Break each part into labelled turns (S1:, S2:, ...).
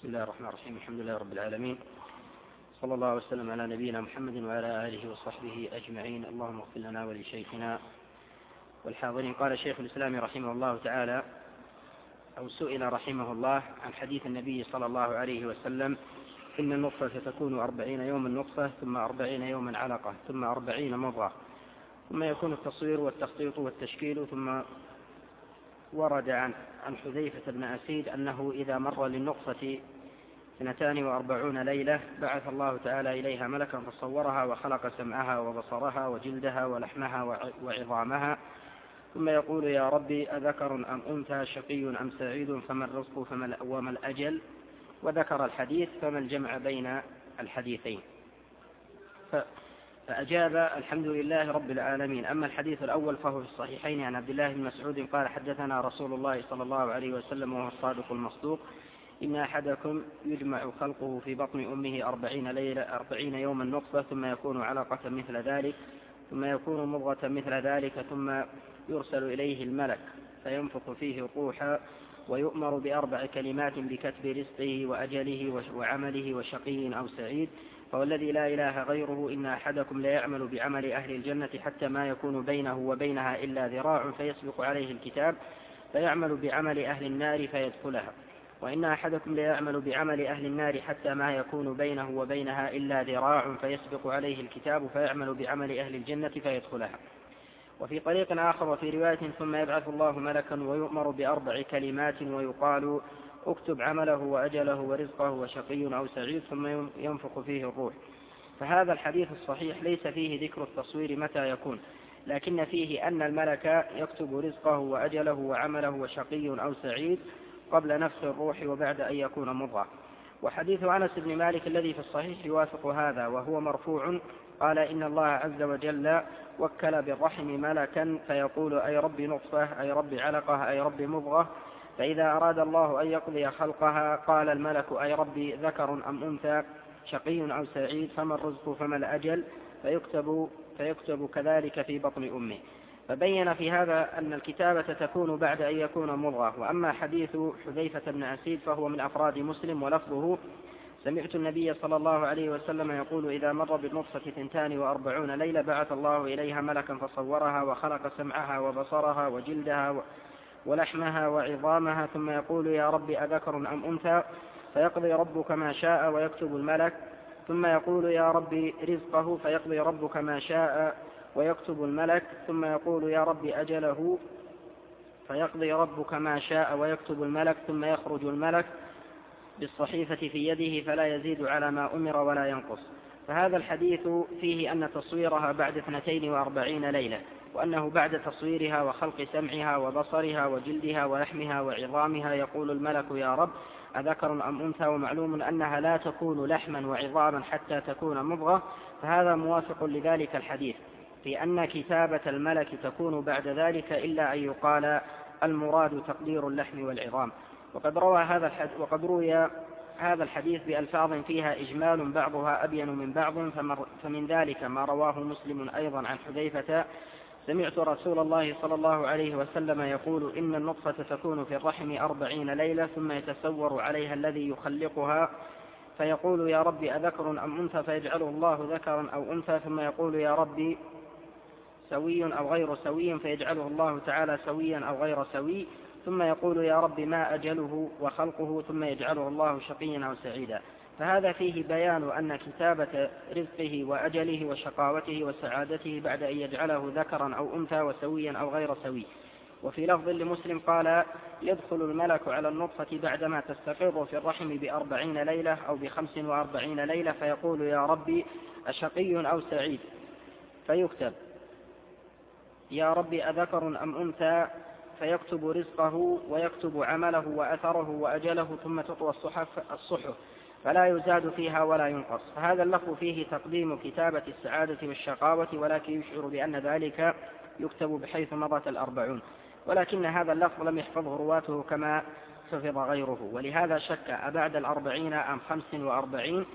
S1: بسم الله الرحمن الرحيم. الحمد لله رب العالمين. صلى الله وسلم على نبينا محمد وعلى آله وصحبه أجمعين. اللهم اغفر لنا ولشيخنا والحاضرين. قال شيخ الإسلام رحمه الله تعالى أو سئل رحمه الله عن حديث النبي صلى الله عليه وسلم إن النطفة تكون أربعين يوما نطفة ثم أربعين يوما علقة ثم أربعين مضغة. ثم يكون التصوير والتخطيط والتشكيل ثم ورد عن عن حذيفة بن أسيد أنه إذا مر للنطفة اثنتان وأربعون ليلة بعث الله تعالى إليها ملكا فصورها وخلق سمعها وبصرها وجلدها ولحمها وعظامها. ثم يقول يا ربي أذكر أم أنثى شقي أم سعيد فما الرزق فما وما الأجل؟ وذكر الحديث فما الجمع بين الحديثين؟ فأجاب الحمد لله رب العالمين. أما الحديث الأول فهو في الصحيحين عن عبد الله بن مسعود قال حدثنا رسول الله صلى الله عليه وسلم وهو الصادق المصدوق. إن أحدكم يجمع خلقه في بطن أمه أربعين, ليلة أربعين يوما نطفة ثم يكون علقة مثل ذلك ثم يكون مضغة مثل ذلك ثم يرسل إليه الملك فينفخ فيه روحا ويؤمر بأربع كلمات بكتب رزقه وأجله وعمله وشقي أو سعيد فوالذي لا إله غيره إن أحدكم ليعمل بعمل أهل الجنة حتى ما يكون بينه وبينها إلا ذراع فيسبق عليه الكتاب فيعمل بعمل أهل النار فيدخلها. وإن أحدكم ليعمل بعمل أهل النار حتى ما يكون بينه وبينها إلا ذراع فيسبق عليه الكتاب فيعمل بعمل أهل الجنة فيدخلها. وفي طريق آخر وفي رواية ثم يبعث الله ملكا ويؤمر بأربع كلمات ويقال اكتب عمله وأجله ورزقه وشقي أو سعيد ثم ينفخ فيه الروح. فهذا الحديث الصحيح ليس فيه ذكر التصوير متى يكون لكن فيه أن الملك يكتب رزقه وأجله وعمله وشقي أو سعيد قبل نفخ الروح وبعد أن يكون مضغة. وحديث أنس بن مالك الذي في الصحيح يوافق هذا وهو مرفوع قال إن الله عز وجل وكل بالرحم ملكا فيقول أي رب نطفة أي رب علقة أي رب مضغة. فإذا أراد الله أن يقضي خلقها قال الملك أي ربي ذكر أم أنثى شقي أو سعيد فما الرزق فما الأجل؟ فيكتب, فيكتب كذلك في بطن أمه. فبين في هذا أن الكتابة تكون بعد أن يكون مضغة وأما حديث حذيفة بن أسيد فهو من أفراد مسلم ولفظه سمعت النبي صلى الله عليه وسلم يقول إذا مر بالنطفة ثنتان وأربعون ليلة بعث الله إليها ملكا فصورها وخلق سمعها وبصرها وجلدها ولحمها وعظامها ثم يقول يا رب أذكر أم أنثى؟ فيقضي ربك ما شاء ويكتب الملك. ثم يقول يا رب رزقه. فيقضي ربك ما شاء ويكتب الملك ثم يقول يا رب أجله فيقضي ربك ما شاء ويكتب الملك ثم يخرج الملك بالصحيفة في يده فلا يزيد على ما أمر ولا ينقص. فهذا الحديث فيه أن تصويرها بعد اثنتين وأربعين ليلة وأنه بعد تصويرها وخلق سمعها وبصرها وجلدها ولحمها وعظامها يقول الملك يا رب أذكر أم أنثى ومعلوم أنها لا تكون لحما وعظاما حتى تكون مضغة؟ فهذا موافق لذلك الحديث. في أن كتابة الملك تكون بعد ذلك إلا أن يقال المراد تقدير اللحم والعظام. وقد روى هذا الحديث وقد روي هذا الحديث بألفاظ فيها إجمال بعضها أبين من بعض فمن ذلك ما رواه مسلم أيضا عن حذيفة سمعت رسول الله صلى الله عليه وسلم يقول إن النطفة تكون في الرحم أربعين ليلة ثم يتسور عليها الذي يخلقها فيقول يا ربي أذكر أم أنثى؟ فيجعله الله ذكرا أو أنثى ثم يقول يا ربي سوي أو غير سوي فيجعله الله تعالى سويا أو غير سوي ثم يقول يا رب ما أجله وخلقه ثم يجعله الله شقيا أو سعيدا. فهذا فيه بيان أن كتابة رزقه وأجله وشقاوته وسعادته بعد أن يجعله ذكرا أو أنثى وسويا أو غير سوي. وفي لفظ لمسلم قال يدخل الملك على النطفة بعدما تستقر في الرحم بأربعين ليلة أو بخمس وأربعين ليلة فيقول يا ربي أشقي أو سعيد؟ فيكتب يا ربي أذكر أم أنثى؟ فيكتب رزقه ويكتب عمله وأثره وأجله ثم تطوى الصحف الصحف فلا يزاد فيها ولا ينقص. فهذا اللفظ فيه تقديم كتابة السعادة والشقاوة ولكن يشعر بأن ذلك يكتب بحيث مضت الأربعون. ولكن هذا اللفظ لم يحفظه رواته كما حفظ غيره. ولهذا شك أبعد الأربعين أم خمس وأربعين؟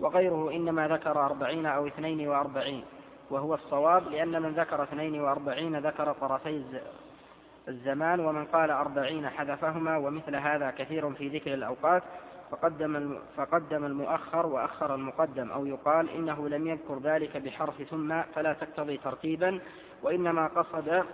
S1: وغيره إنما ذكر أربعين أو اثنين وأربعين. وهو الصواب لأن من ذكر اثنين وأربعين ذكر طرفي الزمان ومن قال أربعين حذفهما ومثل هذا كثير في ذكر الأوقات فقدم, فقدم المؤخر وأخر المقدم أو يقال إنه لم يذكر ذلك بحرف ثم فلا تقتضي ترتيبا وإنما قصد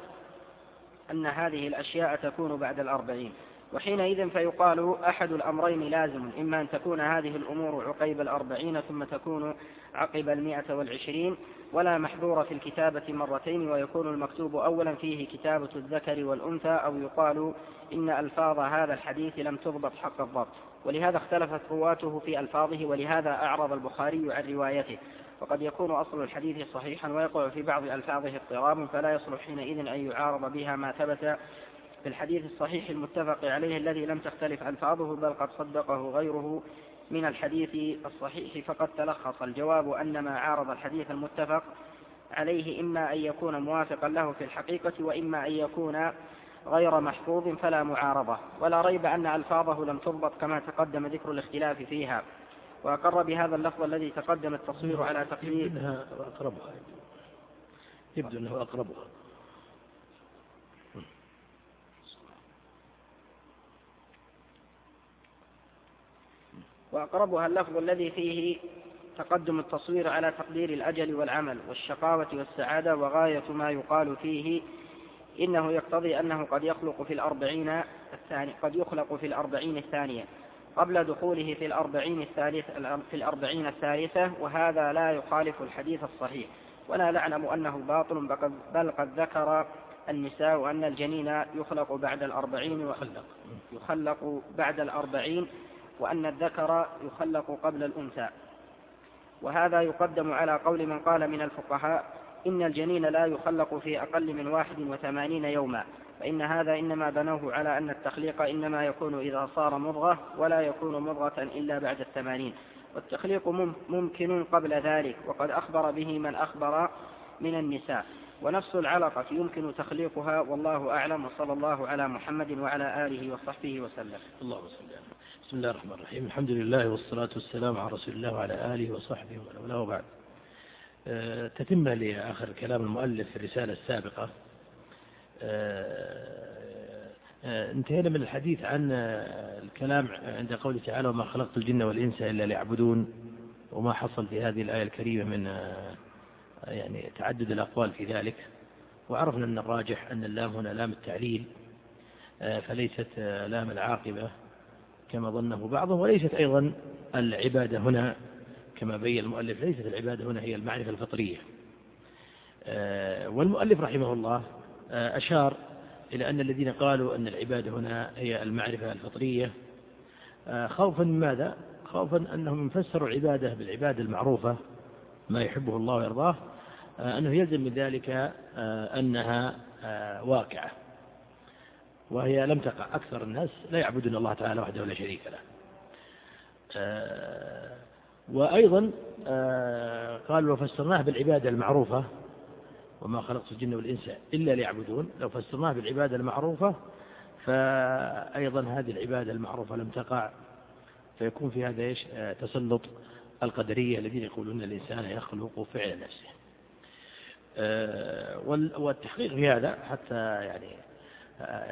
S1: أن هذه الأشياء تكون بعد الأربعين. وحينئذ فيقال أحد الأمرين لازم إما أن تكون هذه الأمور عقيب الأربعين ثم تكون عقب المئة والعشرين ولا محظور في الكتابة مرتين ويكون المكتوب أولا فيه كتابة الذكر والأنثى أو يقال إن ألفاظ هذا الحديث لم تضبط حق الضبط. ولهذا اختلفت رواته في ألفاظه ولهذا أعرض البخاري عن روايته. وقد يكون أصل الحديث صحيحا ويقع في بعض ألفاظه اضطراب فلا يصلح حينئذ أن يعارض بها ما ثبت في الحديث الصحيح المتفق عليه الذي لم تختلف ألفاظه بل قد صدقه غيره من الحديث الصحيح. فقد تلخص الجواب أن ما عارض الحديث المتفق عليه إما أن يكون موافقا له في الحقيقة وإما أن يكون غير محفوظ فلا معارضة. ولا ريب أن ألفاظه لم تضبط كما تقدم ذكر الاختلاف فيها. وأقر بهذا اللفظ الذي تقدم التصوير على تقدير
S2: أقربها. يبدو أنه أقربها.
S1: وأقربها اللفظ الذي فيه تقدم التصوير على تقدير الأجل والعمل والشقاوة والسعادة وغاية ما يقال فيه إنه يقتضي أنه قد يخلق في الأربعين الثاني قد يخلق في الأربعين الثانية قبل دخوله في الأربعين الثالث في الأربعين الثالثة وهذا لا يخالف الحديث الصحيح. ولا نعلم أنه باطل بل قد ذكر النساء وأن الجنين يخلق بعد الأربعين يخلق بعد الأربعين وأن الذكر يخلق قبل الأنثى. وهذا يقدم على قول من قال من الفقهاء إن الجنين لا يخلق في أقل من واحد وثمانين يوما فإن هذا إنما بنوه على أن التخليق إنما يكون إذا صار مضغة ولا يكون مضغة إلا بعد الثمانين. والتخليق ممكن قبل ذلك وقد أخبر به من أخبر من النساء. ونفس العلقة يمكن تخليقها والله أعلم وصلى الله على محمد وعلى آله وصحبه وسلم.
S2: اللهم صل بسم الله الرحمن الرحيم. الحمد لله والصلاة والسلام على رسول الله وعلى آله وصحبه ومن وبعد. أه تتم لآخر كلام المؤلف في الرسالة السابقة. أه أه انتهينا من الحديث عن الكلام عند قوله تعالى وما خلقت الجن والإنس إلا ليعبدون وما حصل في هذه الآية الكريمة من يعني تعدد الأقوال في ذلك. وعرفنا أن الراجح أن اللام هنا لام التعليل فليست لام العاقبة. كما ظنه بعضهم وليست أيضا العبادة هنا كما بين المؤلف ليست العبادة هنا هي المعرفة الفطرية والمؤلف رحمه الله أشار إلى أن الذين قالوا أن العبادة هنا هي المعرفة الفطرية خوفا من ماذا؟ خوفا أنهم فسروا العبادة بالعبادة المعروفة ما يحبه الله ويرضاه أنه يلزم من ذلك أنها واقعة وهي لم تقع. أكثر الناس لا يعبدون الله تعالى وحده لا شريك له. وأيضا قال لو فسرناه بالعبادة المعروفة وما خلقت الجن والإنس إلا ليعبدون لو فسرناه بالعبادة المعروفة فأيضا هذه العبادة المعروفة لم تقع فيكون في هذا إيش؟ تسلط القدرية الذين يقولون الإنسان يخلق فعل نفسه. والتحقيق في هذا حتى يعني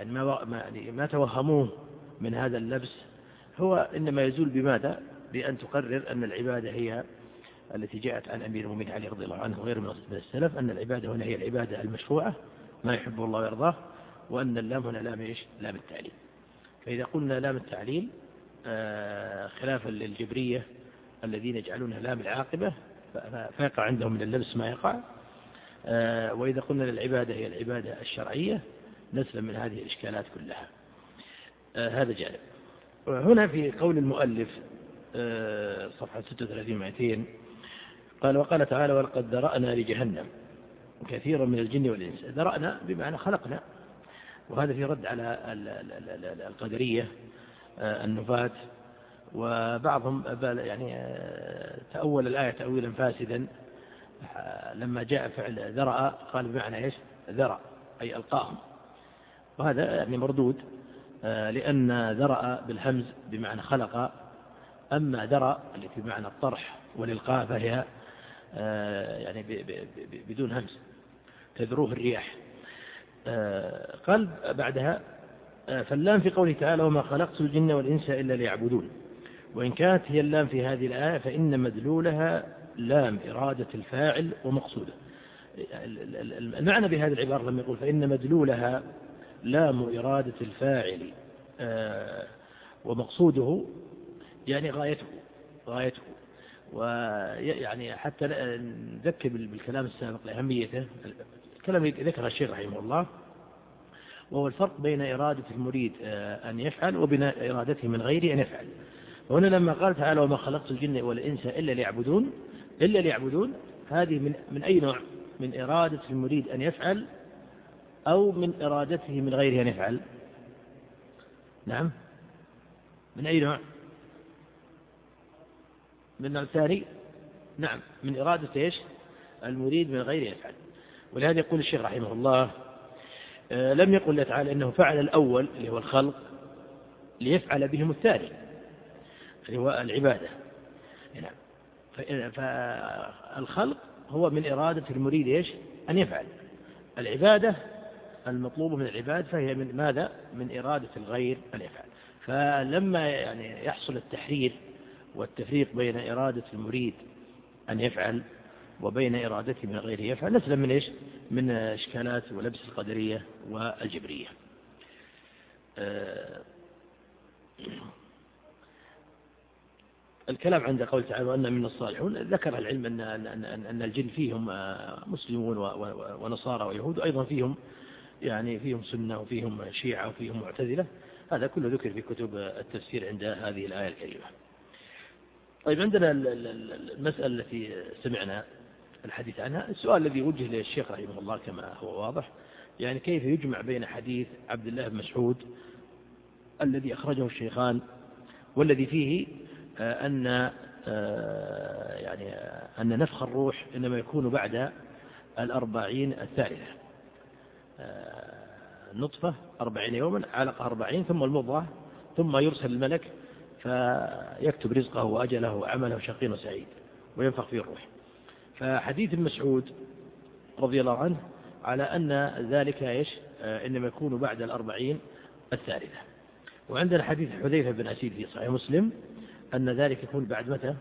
S2: ما, يعني ما توهموه من هذا اللبس هو إنما يزول بماذا؟ بأن تقرر أن العبادة هي التي جاءت عن أمير المؤمنين علي رضي الله عنه وغيره من السلف أن العبادة هنا هي العبادة المشروعة ما يحبه الله ويرضاه وأن اللام هنا لام إيش؟ لام التعليل. فإذا قلنا لام التعليل خلافا للجبرية الذين يجعلونها لام العاقبة فيقع عندهم من اللبس ما يقع. وإذا قلنا للعبادة هي العبادة الشرعية نسلم من هذه الإشكالات كلها. هذا جانب. هنا في قول المؤلف صفحة 36 200 قال وقال تعالى ولقد ذرأنا لجهنم كثيرا من الجن والإنس. ذرأنا بمعنى خلقنا. وهذا في رد على القدرية النفاة وبعضهم يعني تأول الآية تأويلا فاسدا. لما جاء فعل ذرأ قال بمعنى إيش؟ ذرأ أي ألقاهم. وهذا يعني مردود لأن ذرأ بالهمز بمعنى خلق أما ذرأ التي بمعنى الطرح والإلقاء فهي يعني بدون همز تذروه الرياح. قال بعدها فاللام في قوله تعالى وما خلقت الجن والإنس إلا ليعبدون. وإن كانت هي اللام في هذه الآية فإن مدلولها لام إرادة الفاعل ومقصوده. المعنى بهذه العبارة لما يقول فإن مدلولها لام إرادة الفاعل آه، ومقصوده يعني غايته غايته. ويعني حتى نذكر بالكلام السابق لأهميته الكلام ذكر الشيخ رحمه الله وهو الفرق بين إرادة المريد آه، أن يفعل وبين إرادته من غيره أن يفعل. وهنا لما قال تعالى وما خلقت الجن والإنس إلا ليعبدون إلا ليعبدون هذه من, من أي نوع؟ من إرادة المريد أن يفعل أو من إرادته من غيره أن يفعل نعم. من أي نوع؟ من النوع الثاني نعم. من إرادة إيش؟ المريد من غيره يفعل. ولهذا يقول الشيخ رحمه الله آه، لم يقل الله تعالى إنه فعل الأول اللي هو الخلق ليفعل بهم الثاني اللي هو العبادة. نعم. فالخلق هو من إرادة المريد إيش؟ أن يفعل. العبادة المطلوبة من العباد فهي من ماذا؟ من إرادة الغير أن يفعل فلما يعني يحصل التحرير والتفريق بين إرادة المريد أن يفعل وبين إرادته من غيره يفعل نسلم من إيش؟ من إشكالات ولبس القدرية والجبرية. الكلام عند قول تعالى وأن من الصالحون ذكر العلم أن, أن, أن, أن الجن فيهم مسلمون ونصارى ويهود وأيضا فيهم يعني فيهم سنة وفيهم شيعة وفيهم معتزلة. هذا كله ذكر في كتب التفسير عند هذه الآية الكريمة. طيب عندنا المسألة التي سمعنا الحديث عنها. السؤال الذي وجه للشيخ رحمه الله كما هو واضح يعني كيف يجمع بين حديث عبد الله بن مسعود الذي أخرجه الشيخان والذي فيه آه، أن آه، يعني آه، أن نفخ الروح إنما يكون بعد الأربعين الثالثة. نطفة أربعين يوما علقة أربعين ثم المضغة ثم يرسل الملك فيكتب رزقه وأجله وعمله شقي وسعيد وينفخ فيه الروح. فحديث مسعود رضي الله عنه على أن ذلك إيش؟ إنما يكون بعد الأربعين الثالثة. وعندنا حديث حذيفة بن أسيد في صحيح مسلم أن ذلك يكون بعد متى؟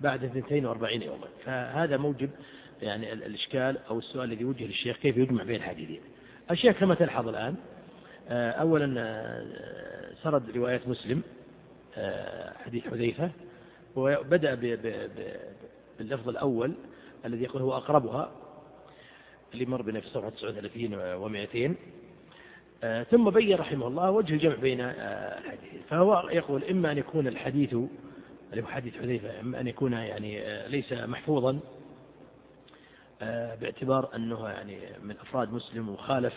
S2: بعد 42 يوما. فهذا موجب يعني الإشكال أو السؤال الذي وجه للشيخ كيف يجمع بين الحديثين. الشيخ كما تلحظ الآن آه، أولا آه، سرد رواية مسلم آه، حديث حذيفة وبدأ باللفظ الأول الذي يقول هو أقربها اللي مر بنا في صفحة 39 و200 ثم بين رحمه الله وجه الجمع بين الحديثين فهو يقول إما أن يكون الحديث اللي هو حديث حذيفة إما أن يكون يعني ليس محفوظا باعتبار أنه يعني من أفراد مسلم وخالف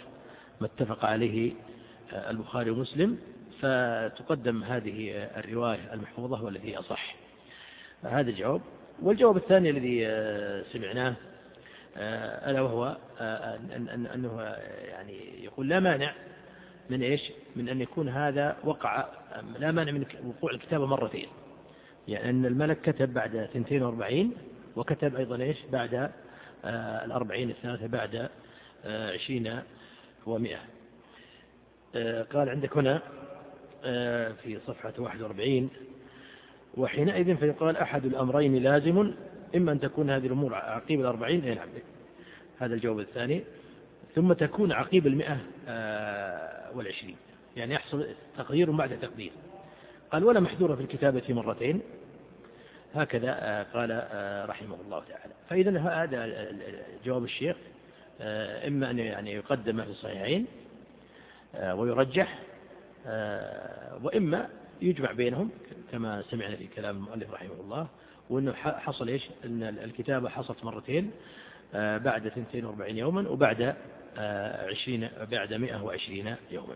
S2: ما اتفق عليه البخاري ومسلم فتقدم هذه الرواية المحفوظة والتي أصح. هذا الجواب. والجواب الثاني الذي سمعناه ألا وهو أنه يعني يقول لا مانع من إيش؟ من أن يكون هذا وقع لا مانع من وقوع الكتابة مرتين. يعني أن الملك كتب بعد 42 وكتب أيضا إيش؟ بعد آه، الأربعين الثالثة بعد آه، عشرين ومئة. آه، قال عندك هنا في صفحة 41 وحينئذ فيقال أحد الأمرين لازم إما أن تكون هذه الأمور عقيب الأربعين أي نعم هذا الجواب الثاني ثم تكون عقيب المئة والعشرين. يعني يحصل تقدير بعد تقدير. قال ولا محذورة في الكتابة مرتين. هكذا قال رحمه الله تعالى. فإذا هذا جواب الشيخ. إما أن يعني يقدم في الصحيحين ويرجح وإما يجمع بينهم كما سمعنا في كلام المؤلف رحمه الله وأنه حصل إيش؟ أن الكتابة حصلت مرتين بعد 42 يوما وبعد 20 بعد 120 يوما.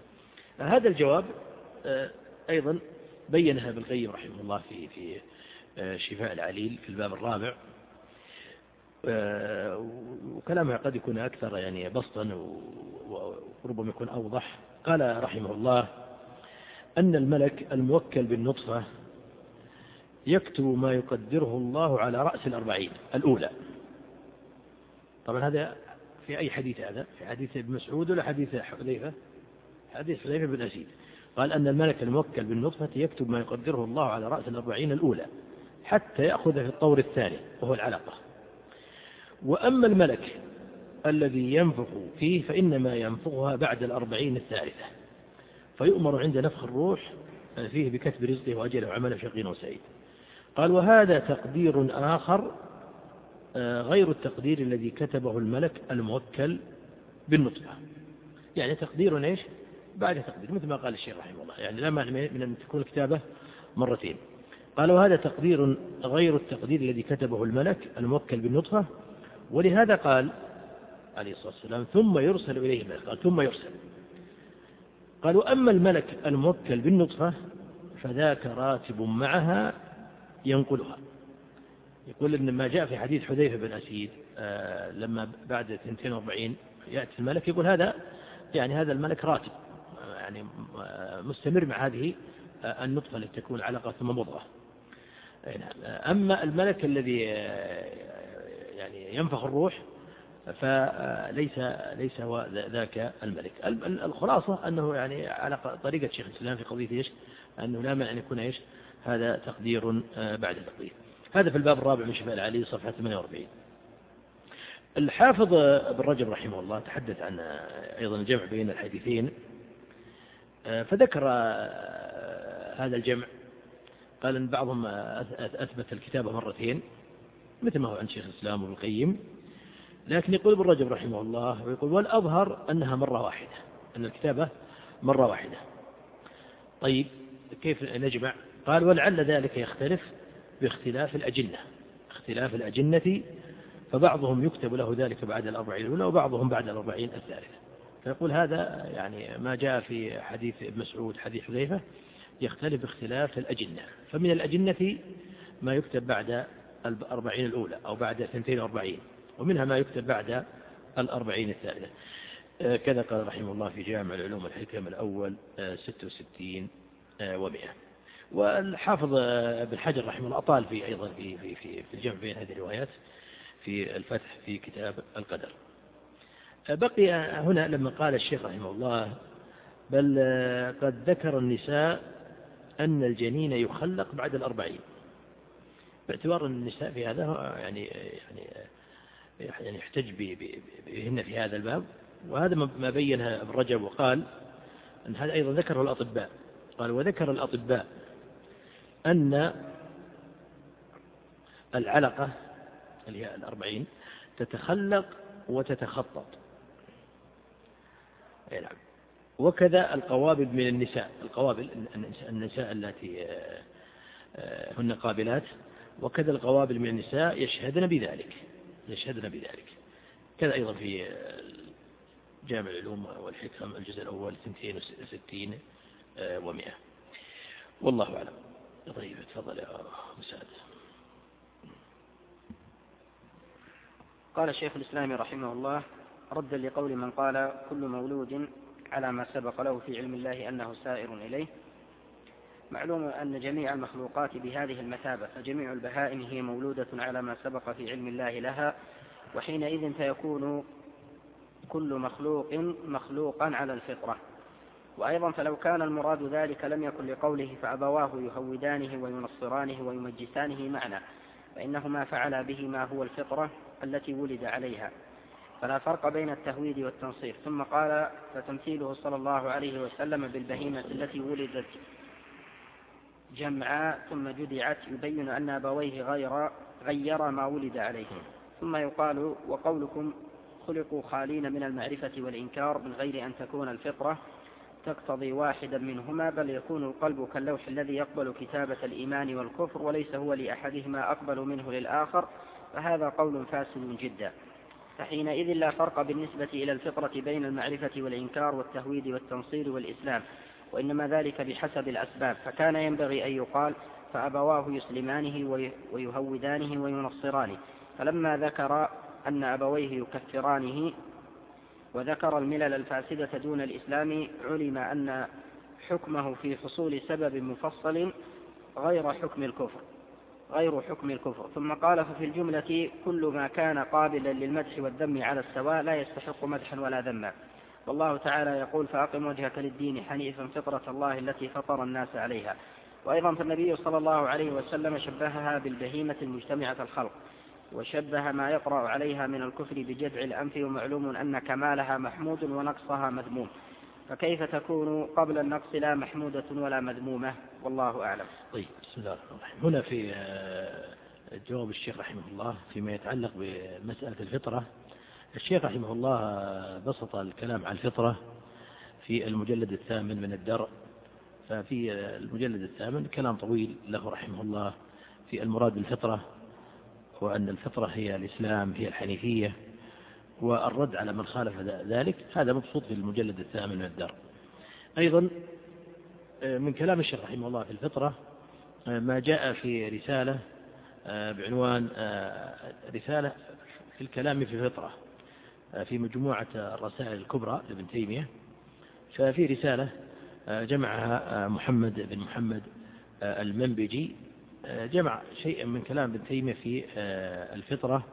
S2: هذا الجواب أيضا بينها ابن القيم رحمه الله في في شفاء العليل في الباب الرابع. وكلامها قد يكون أكثر يعني بسطا وربما يكون أوضح. قال رحمه الله أن الملك الموكل بالنطفة يكتب ما يقدره الله على رأس الأربعين الأولى. طبعا هذا في أي حديث هذا؟ في حديث ابن مسعود ولا حديث حذيفة؟ حديث حذيفة بن أسيد. قال أن الملك الموكل بالنطفة يكتب ما يقدره الله على رأس الأربعين الأولى. حتى يأخذ في الطور الثاني وهو العلقة. وأما الملك الذي ينفخ فيه فإنما ينفخها بعد الأربعين الثالثة. فيؤمر عند نفخ الروح فيه بكتب رزقه وأجله وعمله شقي وسعيد. قال وهذا تقدير آخر آه، غير التقدير الذي كتبه الملك الموكل بالنطفة. يعني تقدير إيش؟ بعد تقدير مثل ما قال الشيخ رحمه الله. يعني لا من أن تكون الكتابة مرتين. قال وهذا تقدير غير التقدير الذي كتبه الملك الموكل بالنطفة ولهذا قال عليه الصلاة والسلام ثم يرسل إليه الملك قال ثم يرسل قال وأما الملك الموكل بالنطفة فذاك راتب معها ينقلها يقول إن ما جاء في حديث حذيفة بن أسيد آه لما بعد 42 يأتي الملك يقول هذا يعني هذا الملك راتب يعني مستمر مع هذه آه، النطفة التي تكون علقة ثم مضغة. أما الملك الذي آه، يعني ينفخ الروح فليس ليس هو ذاك الملك. الخلاصة أنه يعني على طريقة شيخ الإسلام في قضية إيش؟ أنه لا معنى أن يكون إيش؟ هذا تقدير آه، بعد تقدير هذا في الباب الرابع من شفاء العلي صفحة 48 الحافظ ابن رجب رحمه الله تحدث عن أيضا الجمع بين الحديثين آه، فذكر آه، هذا الجمع قال أن بعضهم أثبت الكتابة مرتين مثل ما هو عند شيخ الإسلام وابن القيم. لكن يقول ابن رجب رحمه الله ويقول والأظهر أنها مرة واحدة أن الكتابة مرة واحدة. طيب كيف نجمع؟ قال ولعل ذلك يختلف باختلاف الأجنة. اختلاف الأجنة فبعضهم يكتب له ذلك بعد الأربعين الأولى وبعضهم بعد الأربعين الثالثة. فيقول هذا يعني ما جاء في حديث ابن مسعود حديث حذيفة يختلف باختلاف الأجنة. فمن الأجنة ما يكتب بعد الأربعين الأولى أو بعد اثنتين وأربعين ومنها ما يكتب بعد الأربعين الثالثة. آه، كذا قال رحمه الله في جامع العلوم الحكم الأول آه، ستة وستين آه، ومئة. والحافظ ابن حجر رحمه الله أطال في أيضا في, في, في, في الجمع بين هذه الروايات في الفتح في كتاب القدر. بقي هنا لما قال الشيخ رحمه الله بل قد ذكر النساء أن الجنين يخلق بعد الأربعين. باعتبار أن النساء في هذا يعني يعني يعني يحتج بهن في هذا الباب. وهذا ما بينها ابن رجب وقال أن هذا أيضا ذكره الأطباء. قال وذكر الأطباء أن العلقة اللي هي الأربعين تتخلق وتتخطط. نعم. وكذا القوابل من النساء. القوابل النساء التي آه، آه، هن قابلات. وكذا القوابل من النساء يشهدن بذلك. يشهدن بذلك. كذا أيضا في آه، جامع العلوم والحكم الجزء الأول 62 ومئة. والله أعلم. طيب تفضل يا مساعد
S1: قال شيخ الإسلام رحمه الله ردا لقول من قال كل مولود على ما سبق له في علم الله أنه سائر إليه. معلوم أن جميع المخلوقات بهذه المثابة فجميع البهائم هي مولودة على ما سبق في علم الله لها وحينئذ فيكون كل مخلوق مخلوقا على الفطرة. وأيضا فلو كان المراد ذلك لم يكن لقوله فأبواه يهودانه وينصرانه ويمجسانه معنى فإنهما فعلا به ما هو الفطرة التي ولد عليها. فلا فرق بين التهويد والتنصير ثم قال فتمثيله صلى الله عليه وسلم بالبهيمة التي ولدت جمعاء ثم جدعت يبين أن أبويه غير غير ما ولد عليه. ثم يقال وقولكم خلقوا خالين من المعرفة والإنكار من غير أن تكون الفطرة تقتضي واحدا منهما بل يكون القلب كاللوح الذي يقبل كتابة الإيمان والكفر وليس هو لأحدهما أقبل منه للآخر. فهذا قول فاسد جدا. فحينئذ لا فرق بالنسبة إلى الفطرة بين المعرفة والإنكار والتهويد والتنصير والإسلام وإنما ذلك بحسب الأسباب. فكان ينبغي أن يقال فأبواه يسلمانه ويهودانه وينصرانه. فلما ذكر أن أبويه يكفرانه وذكر الملل الفاسدة دون الإسلام علم أن حكمه في حصول سبب مفصل غير حكم الكفر. غير حكم الكفر. ثم قال ففي الجملة كل ما كان قابلا للمدح والذم على السواء لا يستحق مدحا ولا ذما. والله تعالى يقول فأقم وجهك للدين حنيفا فطرة الله التي فطر الناس عليها. وأيضا فالنبي صلى الله عليه وسلم شبهها بالبهيمة المجتمعة الخلق وشبه ما يطرأ عليها من الكفر بجذع الأنف ومعلوم أن كمالها محمود ونقصها مذموم. فكيف تكون قبل النقص لا محمودة ولا مذمومة؟ والله أعلم.
S2: طيب بسم الله الرحمن الرحيم. هنا في آه، جواب الشيخ رحمه الله فيما يتعلق بمسألة الفطرة. الشيخ رحمه الله بسط الكلام عن الفطرة في المجلد الثامن من الدرء. ففي المجلد الثامن كلام طويل له رحمه الله في المراد بالفطرة وأن الفطرة هي الإسلام هي الحنيفية والرد على من خالف ذلك هذا مبسوط في المجلد الثامن من الدرء. أيضا من كلام الشيخ رحمه الله في الفطرة ما جاء في رسالة بعنوان رسالة في الكلام في الفطرة في مجموعة الرسائل الكبرى لابن تيمية. ففي رسالة جمعها محمد بن محمد المنبجي جمع شيئا من كلام ابن تيمية في الفطرة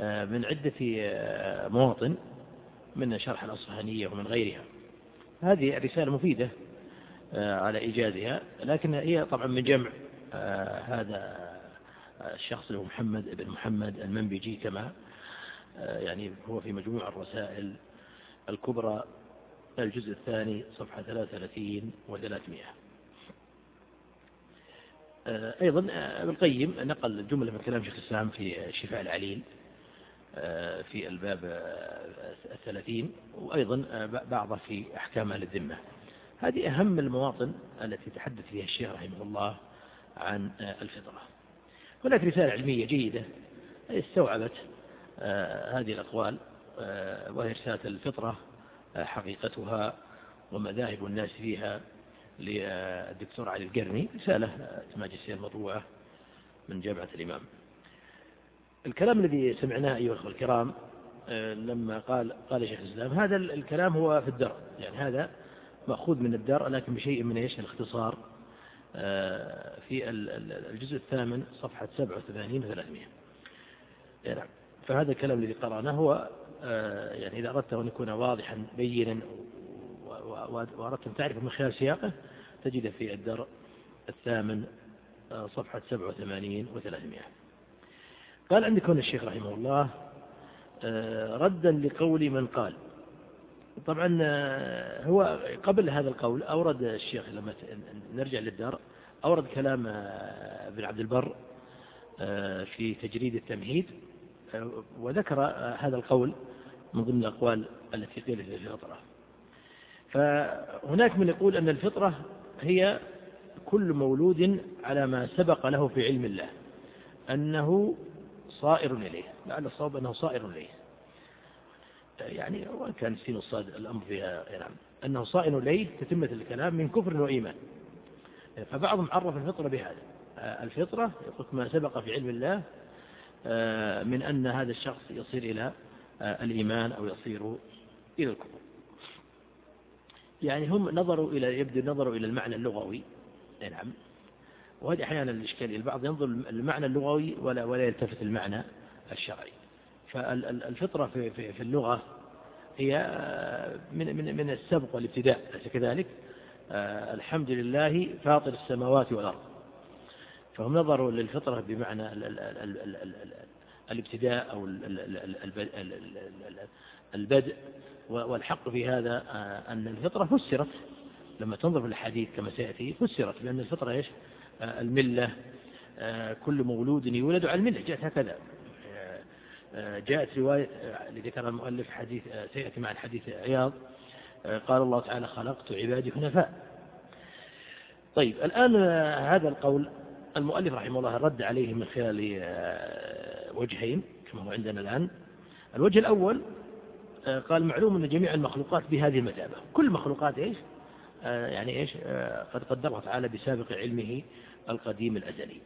S2: من عدة مواطن من شرح الأصفهانية ومن غيرها. هذه رسالة مفيدة على إيجادها. لكن هي طبعا من جمع هذا الشخص اللي هو محمد بن محمد المنبجي كما يعني هو في مجموع الرسائل الكبرى الجزء الثاني صفحة 33 و300 أيضا ابن القيم نقل جملة من كلام شيخ الإسلام في شفاء العليل في الباب الثلاثين. وأيضا بعضه في أحكام أهل الذمة. هذه أهم المواطن التي تحدث فيها الشيخ رحمه الله عن الفطرة. هناك رسالة علمية جيدة استوعبت آه، هذه الأقوال آه، وهي رسالة الفطرة آه، حقيقتها ومذاهب الناس فيها للدكتور علي القرني. رسالة ماجستير مطبوعة من جامعة الإمام. الكلام الذي سمعناه أيها الأخوة الكرام لما قال قال شيخ الإسلام هذا الكلام هو في الدر يعني هذا مأخوذ من الدر لكن بشيء من إيش؟ الاختصار في الجزء الثامن صفحة 87 و300 نعم. فهذا الكلام الذي قرأناه هو آه، يعني إذا أردت أن يكون واضحا بينا وأردت أن تعرف من خلال سياقه تجده في الدرء الثامن آه، صفحة 87 و300 قال عندك هنا الشيخ رحمه الله آه، ردا لقول من قال طبعا هو قبل هذا القول أورد الشيخ لما نرجع للدار أورد كلام ابن عبد البر في تجريد التمهيد. وذكر هذا القول من ضمن الأقوال التي قيلت في الفطرة. فهناك من يقول أن الفطرة هي كل مولود على ما سبق له في علم الله أنه صائر إليه لعل الصواب أنه صائر إليه. يعني وإن كان السين الصاد الأمر فيها نعم أنه صائر إليه تتمة الكلام من كفر وإيمان. فبعضهم عرف الفطرة بهذا. الفطرة يقول ما سبق في علم الله آه، من أن هذا الشخص يصير إلى آه، الإيمان أو يصير إلى الكفر. يعني هم نظروا إلى يبدو نظروا إلى المعنى اللغوي. نعم. وهذه أحيانا الإشكالية. البعض ينظر المعنى اللغوي ولا ولا يلتفت المعنى الشرعي. فالفطرة في, في, في اللغة هي آه، من من من السبق والابتداء أليس كذلك؟ الحمد لله فاطر السماوات والأرض فهم نظروا للفطرة بمعنى الابتداء أو البدء والحق في هذا آه، أن الفطرة فسرت لما تنظر في الحديث كما سيأتي فسرت بأن الفطرة إيش آه، الملة آه، كل مولود يولد على الملة جاءت هكذا جاءت رواية لذكر المؤلف حديث سيأتي مع الحديث عياض قال الله تعالى خلقت عبادي حنفاء. طيب الآن هذا القول المؤلف رحمه الله رد عليه من خلال آه، وجهين كما هو عندنا الآن. الوجه الأول آه، قال معلوم أن جميع المخلوقات بهذه المثابة. كل المخلوقات إيش؟ آه، يعني إيش؟ قد قدرها تعالى بسابق علمه القديم الأزلي.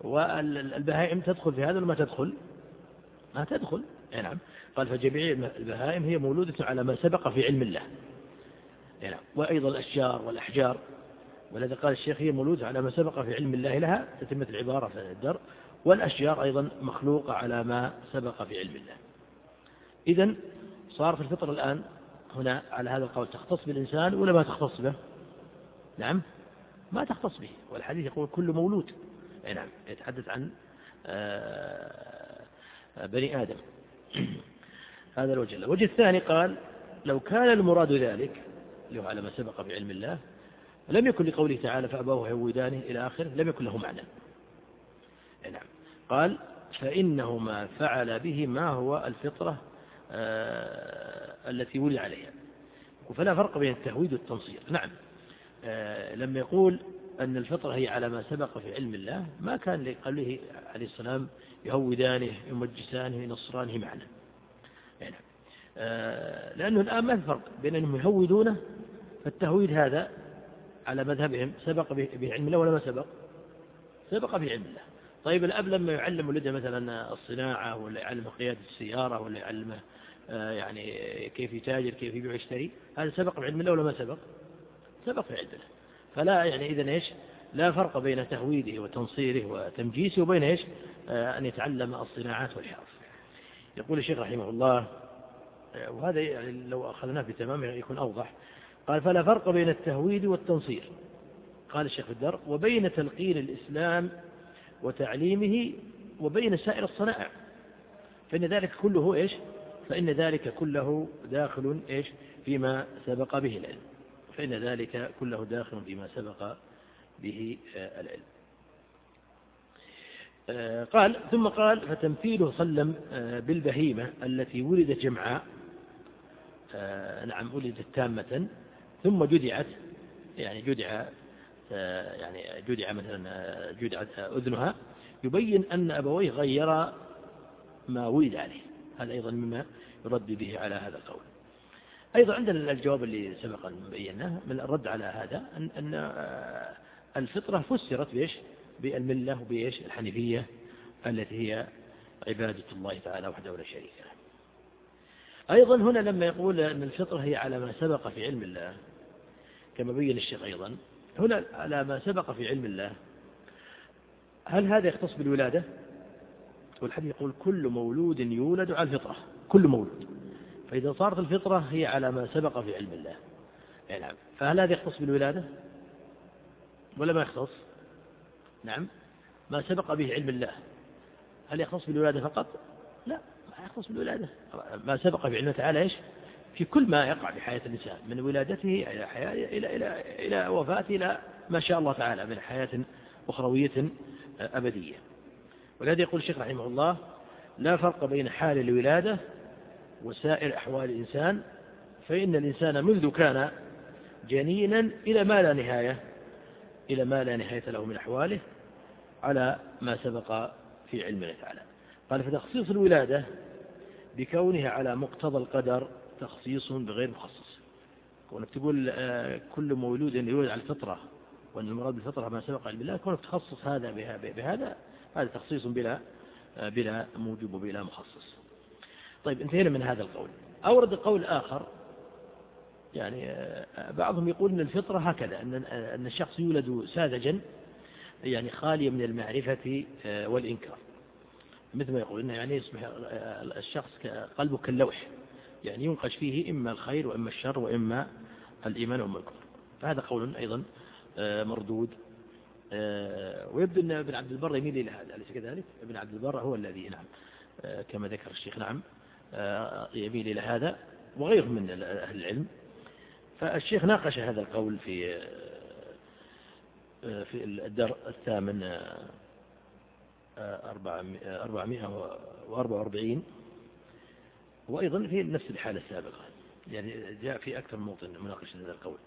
S2: والبهائم تدخل في هذا ولا ما تدخل؟ ما تدخل. نعم. قال فجميع البهائم هي مولودة على ما سبق في علم الله. نعم. وأيضا الأشجار والأحجار. ولذا قال الشيخ هي مولودة على ما سبق في علم الله لها تتمة العبارة في الدر والأشجار أيضا مخلوقة على ما سبق في علم الله. إذا صار في الفطر الآن هنا على هذا القول تختص بالإنسان ولا ما تختص به؟ نعم. ما تختص به. والحديث يقول كل مولود. نعم. يتحدث عن آه، بني آدم. هذا الوجه الوجه الثاني قال لو كان المراد ذلك اللي هو على ما سبق في علم الله لم يكن لقوله تعالى فأبوه يهودانه إلى آخره لم يكن له معنى. نعم. قال فإنه ما فعل به ما هو الفطرة آه التي ولي عليها. فلا فرق بين التهويد والتنصير. نعم. آه لما يقول أن الفطرة هي على ما سبق في علم الله ما كان لقوله عليه السلام يهودانه يمجسانه ينصرانه معنى يعني آه لأنه الآن ما في فرق بين أنهم يهودونه فالتهويد هذا على مذهبهم سبق به علم الله ولا ما سبق؟ سبق به علم الله. طيب الأب لما يعلم ولده مثلا الصناعة ولا يعلمه قيادة السيارة ولا يعلمه آه، يعني كيف يتاجر كيف يبيع ويشتري هذا سبق بعلم الله ولا ما سبق؟ سبق في علم الله. فلا يعني إذا إيش؟ لا فرق بين تهويده وتنصيره وتمجيسه وبين إيش؟ آه، أن يتعلم الصناعات والحرف. يقول الشيخ رحمه الله آه، وهذا يعني لو أخذناه بتمامه يكون أوضح. قال فلا فرق بين التهويد والتنصير. قال الشيخ في الدر وبين تلقين الإسلام وتعليمه وبين سائر الصنائع فإن ذلك كله إيش؟ فإن ذلك كله داخل إيش؟ فيما سبق به العلم. فإن ذلك كله داخل فيما سبق به آه، العلم. آه، قال ثم قال فتمثيله صلم آه، بالبهيمة التي ولدت جمعاء نعم ولدت تامة ثم جدعت يعني جدع يعني جدع مثلا جدعت أذنها يبين أن أبويه غير ما ولد عليه. هذا أيضا مما يرد به على هذا القول. أيضا عندنا الجواب اللي سبق أن بيناه من الرد على هذا أن, أن الفطرة فسرت بإيش؟ بالملة وبإيش؟ الحنيفية التي هي عبادة الله تعالى وحده لا شريك له. أيضا هنا لما يقول أن الفطرة هي على ما سبق في علم الله كما بين الشيخ أيضا هنا على ما سبق في علم الله هل هذا يختص بالولادة؟ والحديث يقول كل مولود يولد على الفطرة كل مولود. فإذا صارت الفطرة هي على ما سبق في علم الله. نعم. فهل هذا يختص بالولادة؟ ولا ما يختص؟ نعم. ما سبق به علم الله. هل يختص بالولادة فقط؟ لا ما يختص بالولادة. ما سبق في علمه تعالى إيش؟ في كل ما يقع في حياة الإنسان من ولادته إلى حياة إلى إلى إلى وفاته إلى ما شاء الله تعالى من حياة أخروية أبدية. ولهذا يقول الشيخ رحمه الله لا فرق بين حال الولادة وسائر أحوال الإنسان فإن الإنسان منذ كان جنينا إلى ما لا نهاية إلى ما لا نهاية له من أحواله على ما سبق في علمنا تعالى. قال فتخصيص الولادة بكونها على مقتضى القدر تخصيص بغير مخصص. كونك تقول آه، كل مولود يولد على الفطرة وأن المراد بالفطرة ما سبق علم الله كونك تخصص هذا بهذا هذا تخصيص بلا آه، بلا موجب وبلا مخصص. طيب انتهينا من هذا القول. أورد قول آخر يعني آه، بعضهم يقول أن الفطرة هكذا أن أن الشخص يولد ساذجا يعني خاليا من المعرفة والإنكار. مثل ما يقول إنه يعني يصبح الشخص قلبه كاللوح يعني ينقش فيه إما الخير وإما الشر وإما الإيمان وإما الكفر. فهذا قول أيضا آه، مردود. آه، ويبدو أن ابن عبد البر يميل إلى هذا أليس كذلك؟ ابن عبد البر هو الذي نعم آه، كما ذكر الشيخ نعم يميل إلى هذا وغيره من أهل العلم. فالشيخ ناقش هذا القول في في الدر الثامن أربعمائة وأربعة وأربعين وأيضا في نفس الحالة السابقة يعني جاء في أكثر من موطن مناقشة هذا القول.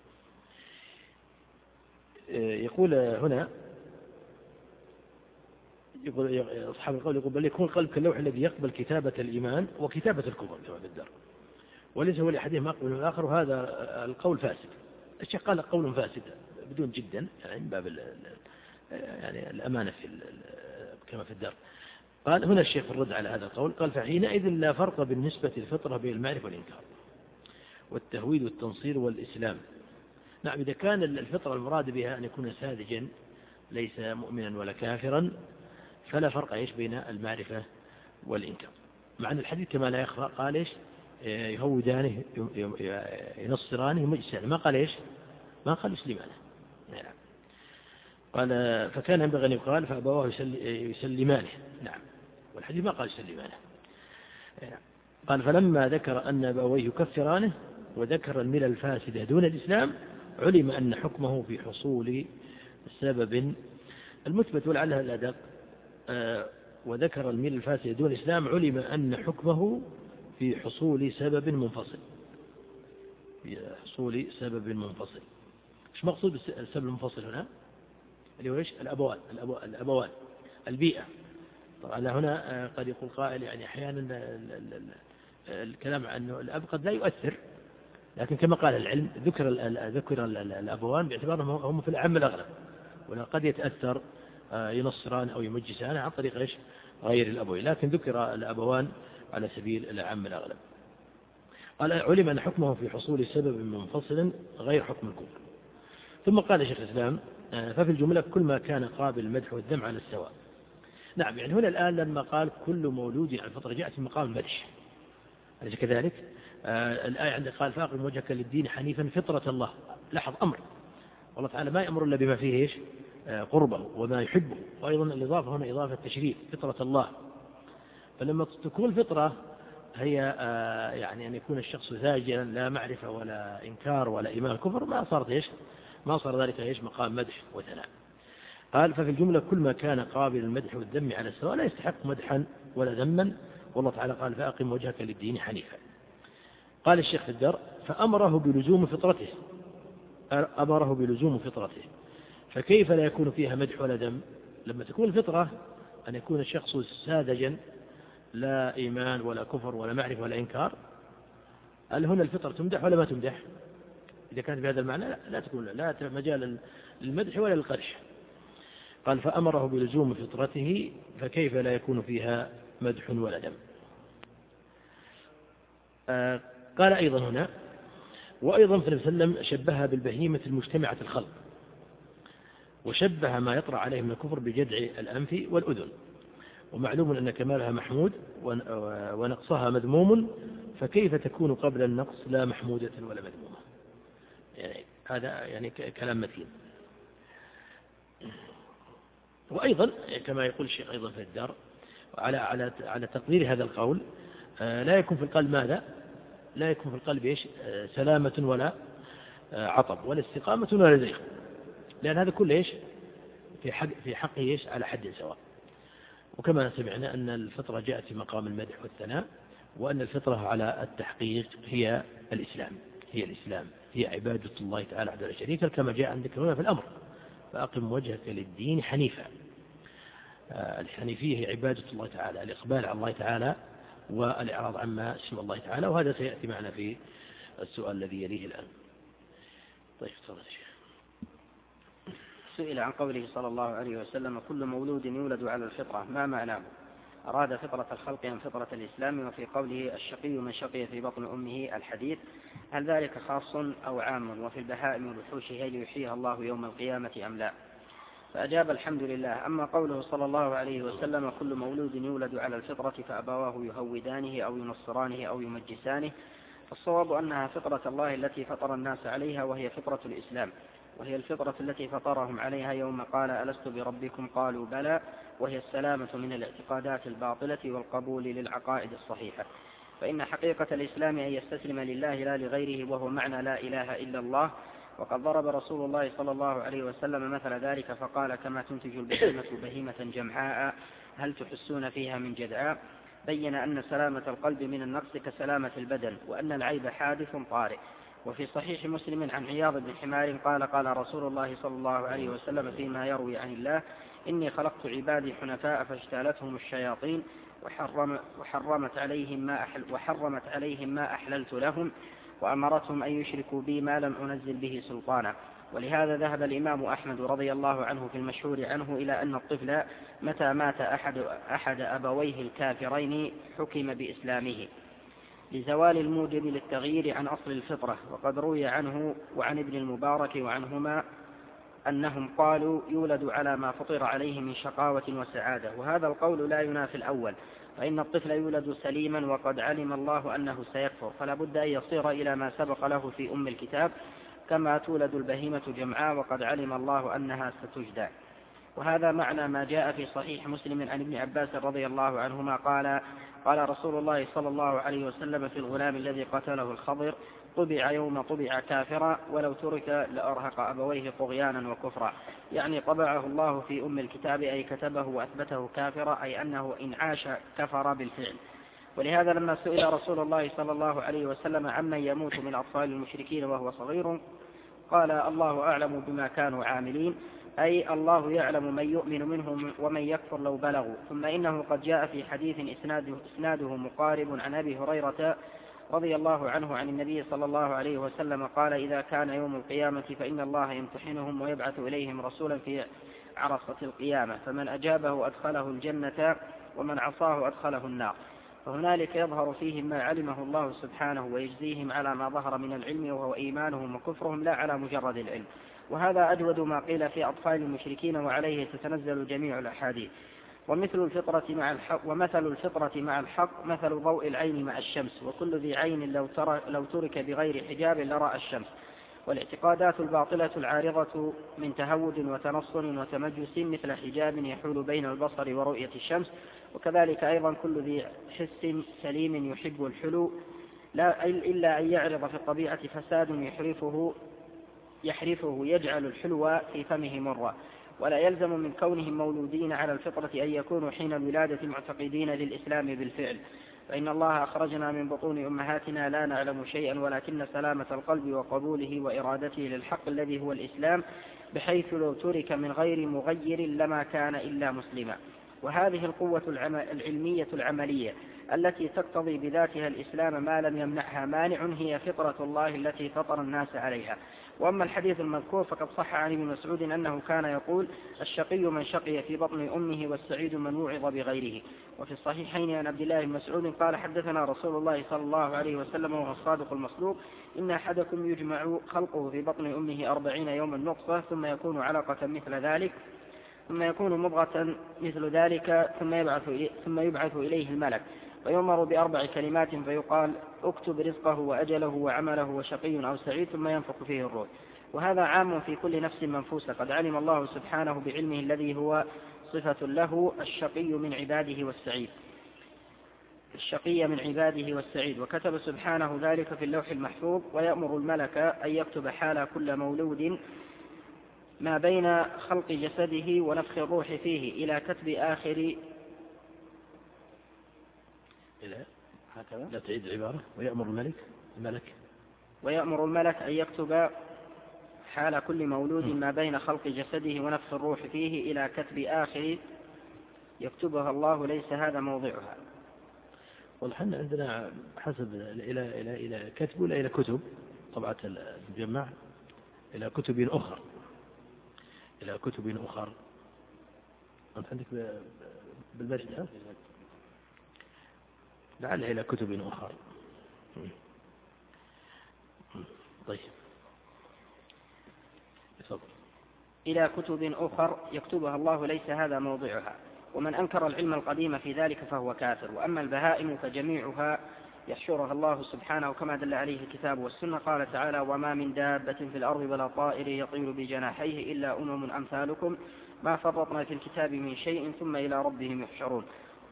S2: آه، يقول هنا يقول أصحاب القول يقول بل يكون القلب كاللوح الذي يقبل كتابة الإيمان وكتابة الكفر كما في الدار وليس هو لأحدهما أقبل من الآخر وهذا القول فاسد. الشيخ قال قول فاسد بدون جدا يعني من باب يعني الأمانة في كما في الدار قال هنا الشيخ الرد على هذا القول قال فحينئذ لا فرق بالنسبة للفطرة بين المعرفة والإنكار والتهويد والتنصير والإسلام. نعم إذا كان الفطرة المراد بها أن يكون ساذجا ليس مؤمنا ولا كافرا فلا فرق إيش بين المعرفة والإنكار. مع أن الحديث كما لا يخفى قال إيش؟ يهودانه ينصرانه يمجسانه ما قال إيش؟ ما قال يسلمانه نعم. قال فكان ينبغي أن يقال فأبواه يسلمانه. نعم. والحديث ما قال يسلمانه. نعم. قال فلما ذكر أن أبويه يكفرانه وذكر الملة الفاسدة دون الإسلام علم أن حكمه في حصول سبب المثبت ولعلها الأدق. آه، وذكر الملة الفاسدة دون الإسلام علم أن حكمه في حصول سبب منفصل. في حصول سبب منفصل. إيش مقصود بالسبب المنفصل هنا؟ اللي هو إيش؟ الأبوان الأبوان البيئة. طبعا هنا آه، قد يقول قائل يعني أحيانا الكلام عنه الأب قد لا يؤثر. لكن كما قال العلم ذكر ذكر الأبوان باعتبارهم هم في العام الأغلب. وقد يتأثر. آه، ينصران أو يمجسان عن طريق إيش؟ غير الأبوين. لكن ذكر الأبوان على سبيل العام الأغلب. قال علم أن حكمه في حصول سبب منفصل غير حكم الكفر. ثم قال شيخ الإسلام آه، ففي الجملة كل ما كان قابل المدح والذم على السواء. نعم يعني هنا الآن لما قال كل مولود على الفطرة جاءت في مقام المدح. أليس كذلك؟ آه الآية عندك قال فاقم وجهك للدين حنيفا فطرة الله. لاحظ أمر. والله تعالى ما يأمر إلا بما فيه إيش؟ قربه وما يحبه. وأيضا الإضافة هنا إضافة تشريف فطرة الله. فلما تكون الفطرة هي آه يعني أن يكون الشخص زاجرا لا معرفة ولا إنكار ولا إيمان كفر ما صارت إيش؟ ما صار ذلك إيش؟ مقام مدح وثناء. قال ففي الجملة كل ما كان قابل المدح والذم على السواء لا يستحق مدحا ولا ذما. والله تعالى قال فأقم وجهك للدين حنيفا. قال الشيخ في الدر فأمره بلزوم فطرته. أمره بلزوم فطرته. فكيف لا يكون فيها مدح ولا ذم لما تكون الفطرة أن يكون الشخص ساذجا لا إيمان ولا كفر ولا معرفة ولا إنكار. هل هنا الفطرة تمدح ولا ما تمدح؟ إذا كانت بهذا المعنى لا, لا تكون لا مجال للمدح ولا للقدح قال فأمره بلزوم فطرته فكيف لا يكون فيها مدح ولا دم؟ آه قال أيضا هنا وأيضا في وسلم شبهها بالبهيمة المجتمعة الخلق. وشبه ما يطرأ عليه من الكفر بجدع الأنف والأذن ومعلوم أن كمالها محمود ونقصها مذموم فكيف تكون قبل النقص لا محمودة ولا مذمومة يعني هذا يعني كلام متين وأيضا كما يقول الشيخ أيضا في الدار على على على تقدير هذا القول آه، لا يكون في القلب ماذا؟ لا يكون في القلب إيش؟ آه، سلامة ولا آه، عطب ولا استقامة ولا زيغ لأن هذا كله إيش؟ في حق في حقه إيش؟ على حد سواء. وكما سمعنا أن الفطرة جاءت في مقام المدح والثناء وأن الفطرة على التحقيق هي الإسلام. هي الإسلام. هي عبادة الله تعالى وحده لا شريك كما جاء عندك هنا في الأمر. فأقم وجهك للدين حنيفا. آه، الحنيفية هي عبادة الله تعالى الإقبال على الله تعالى والإعراض عما سوى الله تعالى وهذا سيأتي معنا في السؤال الذي يليه الآن. طيب تفضل شيخ.
S1: سئل عن قوله صلى الله عليه وسلم كل مولود يولد على الفطرة ما معناه؟ أراد فطرة الخلق أم فطرة الإسلام؟ وفي قوله الشقي من شقي في بطن أمه الحديث هل ذلك خاص أو عام؟ وفي البهائم والوحوش هل يحييها الله يوم القيامة أم لا؟ فأجاب الحمد لله. أما قوله صلى الله عليه وسلم كل مولود يولد على الفطرة فأبواه يهودانه أو ينصرانه أو يمجسانه فالصواب أنها فطرة الله التي فطر الناس عليها وهي فطرة الإسلام. وهي الفطرة التي فطرهم عليها يوم قال ألست بربكم؟ قالوا بلى. وهي السلامة من الاعتقادات الباطلة والقبول للعقائد الصحيحة. فإن حقيقة الإسلام أن يستسلم لله لا لغيره وهو معنى لا إله إلا الله. وقد ضرب رسول الله صلى الله عليه وسلم مثل ذلك فقال كما تنتج البهيمة بهيمة جمعاء هل تحسون فيها من جدعاء؟ بين أن سلامة القلب من النقص كسلامة البدن وأن العيب حادث طارئ. وفي صحيح مسلم عن عياض بن حمار قال قال رسول الله صلى الله عليه وسلم فيما يروي عن الله إني خلقت عبادي حنفاء فاجتالتهم الشياطين وحرم وحرمت عليهم ما أحل وحرمت عليهم ما أحللت لهم وأمرتهم أن يشركوا بي ما لم أنزل به سلطانا. ولهذا ذهب الإمام أحمد رضي الله عنه في المشهور عنه إلى أن الطفل متى مات أحد, أحد أبويه الكافرين حكم بإسلامه. لزوال الموجب للتغيير عن أصل الفطرة وقد روي عنه وعن ابن المبارك وعنهما أنهم قالوا يولد على ما فطر عليه من شقاوة وسعادة وهذا القول لا ينافي الأول فإن الطفل يولد سليما وقد علم الله أنه سيكفر فلا بد أن يصير إلى ما سبق له في أم الكتاب كما تولد البهيمة جمعاء وقد علم الله أنها ستجدى. وهذا معنى ما جاء في صحيح مسلم عن ابن عباس رضي الله عنهما قال قال رسول الله صلى الله عليه وسلم في الغلام الذي قتله الخضر طبع يوم طبع كافرا ولو ترك لأرهق أبويه طغيانا وكفرا. يعني طبعه الله في أم الكتاب أي كتبه وأثبته كافرا أي أنه إن عاش كفر بالفعل. ولهذا لما سئل رسول الله صلى الله عليه وسلم عمن يموت من أطفال المشركين وهو صغير قال الله أعلم بما كانوا عاملين. أي الله يعلم من يؤمن منهم ومن يكفر لو بلغوا. ثم إنه قد جاء في حديث إسناده, إسناده مقارب عن أبي هريرة رضي الله عنه عن النبي صلى الله عليه وسلم قال إذا كان يوم القيامة فإن الله يمتحنهم ويبعث إليهم رسولا في عرصة القيامة فمن أجابه أدخله الجنة ومن عصاه أدخله النار. فهنالك يظهر فيهم ما علمه الله سبحانه ويجزيهم على ما ظهر من العلم وهو إيمانهم وكفرهم لا على مجرد العلم. وهذا أجود ما قيل في أطفال المشركين وعليه تتنزل جميع الأحاديث. ومثل الفطرة مع الحق ومثل الفطرة مع الحق مثل ضوء العين مع الشمس وكل ذي عين لو, ترى لو ترك بغير حجاب لرأى الشمس. والاعتقادات الباطلة العارضة من تهود وتنصل وتمجس مثل حجاب يحول بين البصر ورؤية الشمس. وكذلك أيضا كل ذي حس سليم يحب الحلو. لا إلا أن يعرض في الطبيعة فساد يحرفه يحرفه يجعل الحلو في فمه مرة. ولا يلزم من كونهم مولودين على الفطرة أن يكونوا حين الولادة معتقدين للإسلام بالفعل. فإن الله أخرجنا من بطون أمهاتنا لا نعلم شيئا ولكن سلامة القلب وقبوله وإرادته للحق الذي هو الإسلام بحيث لو ترك من غير مغير لما كان إلا مسلما. وهذه القوة العلمية العملية التي تقتضي بذاتها الإسلام ما لم يمنعها مانع هي فطرة الله التي فطر الناس عليها. وأما الحديث المذكور فقد صح عن ابن مسعود أنه كان يقول الشقي من شقي في بطن أمه والسعيد من وعظ بغيره. وفي الصحيحين عن عبد الله بن مسعود قال حدثنا رسول الله صلى الله عليه وسلم وهو الصادق المصدوق إن أحدكم يجمع خلقه في بطن أمه أربعين يوما نطفة ثم يكون علقة مثل ذلك ثم يكون مضغة مثل ذلك ثم يبعث ثم يبعث إليه الملك. فيؤمر بأربع كلمات فيقال اكتب رزقه وأجله وعمله وشقي أو سعيد ثم ينفخ فيه الروح. وهذا عام في كل نفس منفوسة. قد علم الله سبحانه بعلمه الذي هو صفة له الشقي من عباده والسعيد. الشقي من عباده والسعيد. وكتب سبحانه ذلك في اللوح المحفوظ. ويأمر الملك أن يكتب حال كل مولود ما بين خلق جسده ونفخ الروح فيه إلى كتب آخر
S2: إلى هكذا. لا تعيد العبارة. ويأمر الملك. الملك.
S1: ويأمر الملك أن يكتب حال كل مولود ما بين خلق جسده ونفخ الروح فيه إلى كتب آخر يكتبها الله. ليس هذا موضعها.
S2: والحن عندنا حسب إلى إلى إلى كتب ولا إلى كتب؟ طبعة المجمع إلى كتب أخرى إلى كتب أخرى أنت عندك بالمجد لعل إلى كتب أخرى. طيب.
S1: إلى كتب أخر يكتبها الله ليس هذا موضعها. ومن أنكر العلم القديم في ذلك فهو كافر. وأما البهائم فجميعها يحشرها الله سبحانه كما دل عليه الكتاب والسنة. قال تعالى وما من دابة في الأرض ولا طائر يطير بجناحيه إلا أمم أمثالكم. ما فرطنا في الكتاب من شيء ثم إلى ربهم يحشرون.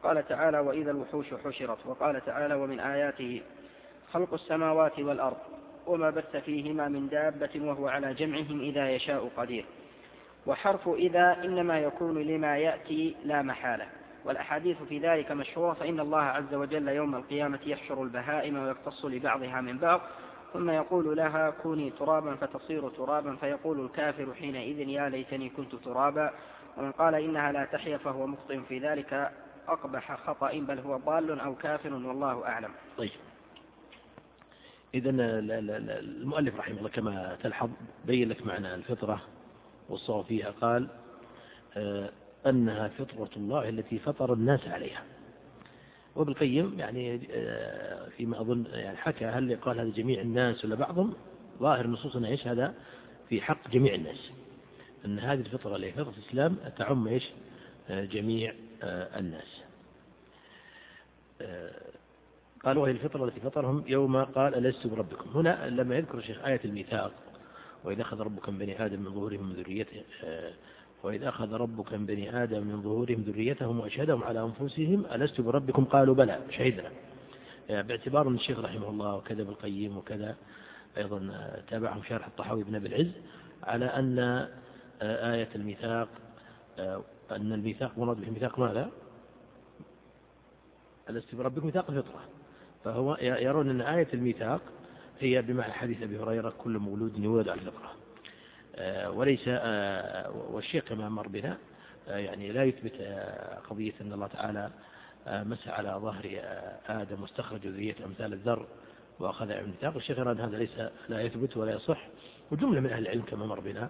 S1: قال تعالى وإذا الوحوش حشرت وقال تعالى ومن آياته خلق السماوات والأرض وما بث فيهما من دابة وهو على جمعهم إذا يشاء قدير. وحرف إذا إنما يكون لما يأتي لا محالة. والأحاديث في ذلك مشهورة فإن الله عز وجل يوم القيامة يحشر البهائم ويقتص لبعضها من بعض ثم يقول لها كوني ترابا فتصير ترابا فيقول الكافر حينئذ يا ليتني كنت ترابا. ومن قال إنها لا تحيا فهو مخطئ في ذلك أقبح خطأ بل هو ضال أو كافر والله أعلم.
S2: طيب. إذا المؤلف رحمه الله كما تلحظ بين لك معنى الفطرة والصواب فيها. قال آه، أنها فطرة الله التي فطر الناس عليها. وابن القيم يعني آه، فيما أظن يعني حكى هل قال هذا جميع الناس ولا بعضهم؟ ظاهر النصوص أنه إيش هذا؟ في حق جميع الناس. أن هذه الفطرة اللي فطرة الإسلام تعم إيش؟ آه، جميع الناس. قال وهي الفطرة التي فطرهم يوم قال ألست بربكم. هنا لما يذكر الشيخ آية الميثاق وإذا أخذ ربك من بني آدم من ظهورهم ذريته وإذا أخذ ربك من بني آدم من ظهورهم ذريتهم وأشهدهم على أنفسهم ألست بربكم؟ قالوا بلى شهدنا. باعتبار أن الشيخ رحمه الله وكذا ابن القيم وكذا أيضا تابعهم شارح الطحاوي بن أبي العز على أن آية الميثاق أن الميثاق مراد به ميثاق ماذا؟ ألست بربكم ميثاق الفطرة. فهو يرون أن آية الميثاق هي بمعنى حديث أبي هريرة كل مولود يولد على الفطرة. آه، وليس آه، والشيخ كما مر بنا آه، يعني لا يثبت قضية أن الله تعالى مسح على ظهر آدم واستخرج ذرية أمثال الذر وأخذ الميثاق. الشيخ يرى أن هذا ليس لا يثبت ولا يصح. وجملة من أهل العلم كما مر بنا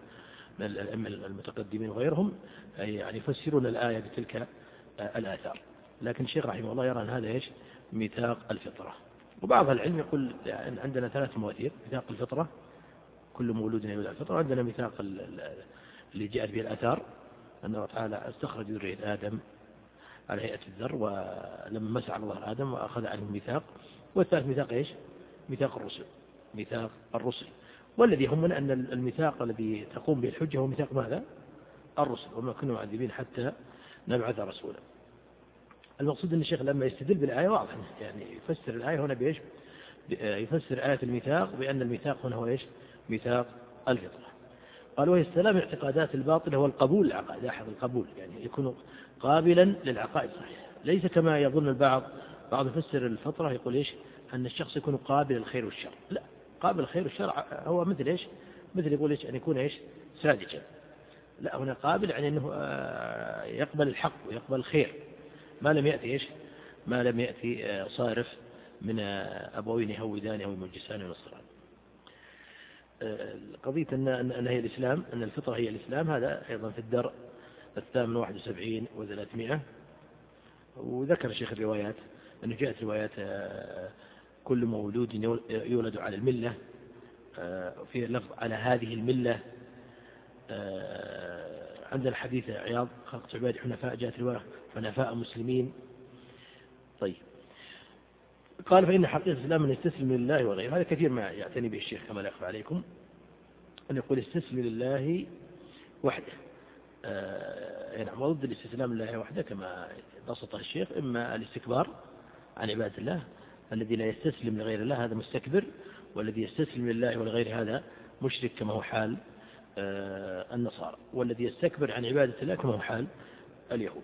S2: من الأئمة المتقدمين وغيرهم يعني يفسرون الآية بتلك الآثار. لكن الشيخ رحمه الله يرى أن هذا إيش ميثاق الفطرة. وبعض العلم يقول يعني عندنا ثلاث مواتير. ميثاق الفطرة كل مولود يولد على الفطرة. عندنا ميثاق اللي جاءت به الآثار أن الله تعالى استخرج ذرية آدم على هيئة الذر ولما على ظهر آدم وأخذ عنه ميثاق. والثالث ميثاق إيش؟ ميثاق الرسل. ميثاق الرسل. والذي يهمنا أن الميثاق الذي تقوم به الحجة هو ميثاق ماذا؟ الرسل وما كنا معذبين حتى نبعث رسولا. المقصود أن الشيخ لما يستدل بالآية واضح يعني يفسر الآية هنا بإيش؟ يفسر آية الميثاق بأن الميثاق هنا هو إيش؟ ميثاق الفطرة. قال وهي السلام اعتقادات الباطلة هو القبول العقائد لاحظ القبول يعني يكون قابلا للعقائد الصحيحة ليس كما يظن البعض بعض يفسر الفطرة يقول إيش؟ أن الشخص يكون قابل الخير والشر. لا. قابل الخير والشر. هو مثل إيش؟ مثل يقول إيش؟ أن يكون إيش؟ ساذجا لا هنا قابل يعني أنه آه، يقبل الحق ويقبل الخير. ما لم يأتي إيش؟ ما لم يأتي آه، صارف من آه، أبوين يهودان أو يمجسان ونصران قضية أن, أن هي الإسلام أن الفطرة هي الإسلام هذا أيضا في الدرء الثامن واحد وسبعين وثلاثمائة. وذكر الشيخ الروايات أنه جاءت روايات كل مولود يولد على الملة في لفظ على هذه الملة عندنا حديث عياض خلقت عباد حنفاء جاءت رواية حنفاء مسلمين. طيب. قال فإن حقيقة الإسلام أن يستسلم لله وغيره. هذا كثير ما يعتني به الشيخ كما لا يخفى عليكم. أن يقول استسلم لله وحده. آه نعم وضد الاستسلام لله وحده كما بسطه الشيخ إما الاستكبار عن عبادة الله الذي لا يستسلم لغير الله هذا مستكبر والذي يستسلم لله ولغير هذا مشرك كما هو حال آه النصارى والذي يستكبر عن عبادة الله كما هو حال اليهود.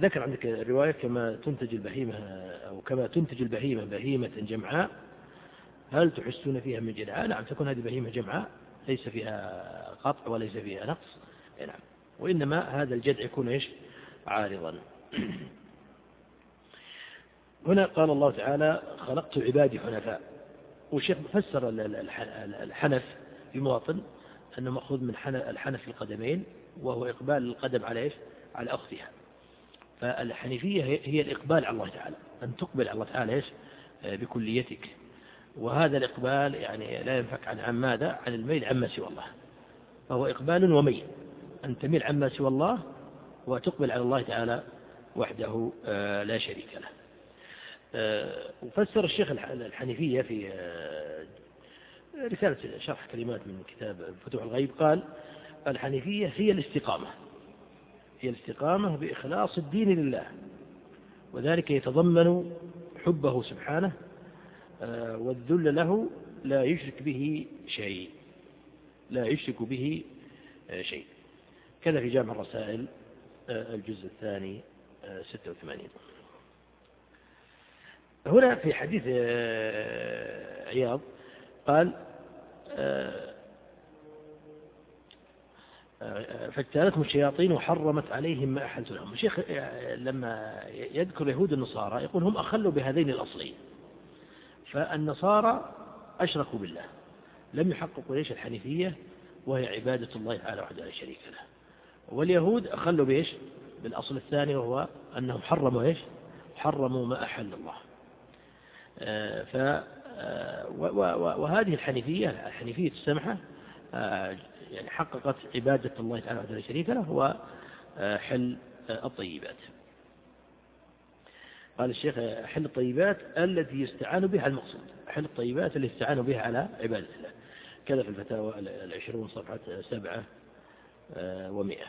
S2: ذكر عندك الرواية كما تنتج البهيمة أو كما تنتج البهيمة بهيمة جمعاء. هل تحسون فيها من جدعاء؟ نعم تكون هذه بهيمة جمعاء ليس فيها قطع وليس فيها نقص. نعم. وإنما هذا الجدع يكون إيش؟ عارضا. هنا قال الله تعالى خلقت عبادي حنفاء. والشيخ فسر الحنف في مواطن أنه مأخوذ من الحنف القدمين وهو إقبال القدم على إيش؟ على أختها فالحنيفية هي الإقبال على الله تعالى أن تقبل على الله تعالى إيش؟ آه، بكليتك. وهذا الإقبال يعني لا ينفك عن عن ماذا؟ عن الميل عما سوى الله. فهو إقبال وميل أن تميل عما سوى الله وتقبل على الله تعالى وحده آه، لا شريك له. وفسر الشيخ الحنيفية في رسالة شرح كلمات من كتاب فتوح الغيب قال الحنيفية هي الاستقامة هي الاستقامة بإخلاص الدين لله وذلك يتضمن حبه سبحانه آه، والذل له لا يشرك به شيء لا يشرك به آه، شيء. كذا في جامع الرسائل آه، الجزء الثاني 86 هنا في حديث عياض قال فاجتالتهم الشياطين وحرمت عليهم ما أحلت لهم. الشيخ لما يذكر يهود النصارى يقول هم أخلوا بهذين الأصلين فالنصارى أشركوا بالله لم يحققوا ليش الحنيفية وهي عبادة الله تعالى وحده لا شريك له. واليهود أخلوا بإيش؟ بالأصل الثاني وهو أنهم حرموا إيش؟ حرموا ما أحل الله. آه، ف آه، وهذه الحنيفية الحنيفية السمحة آه، يعني حققت عبادة الله تعالى وحده لا شريك له وحل الطيبات. قال الشيخ حل الطيبات التي يستعان بها المقصود. حل الطيبات التي يستعان بها على عبادة الله. كذا في الفتاوى العشرون صفحة سبعة آه، ومئة.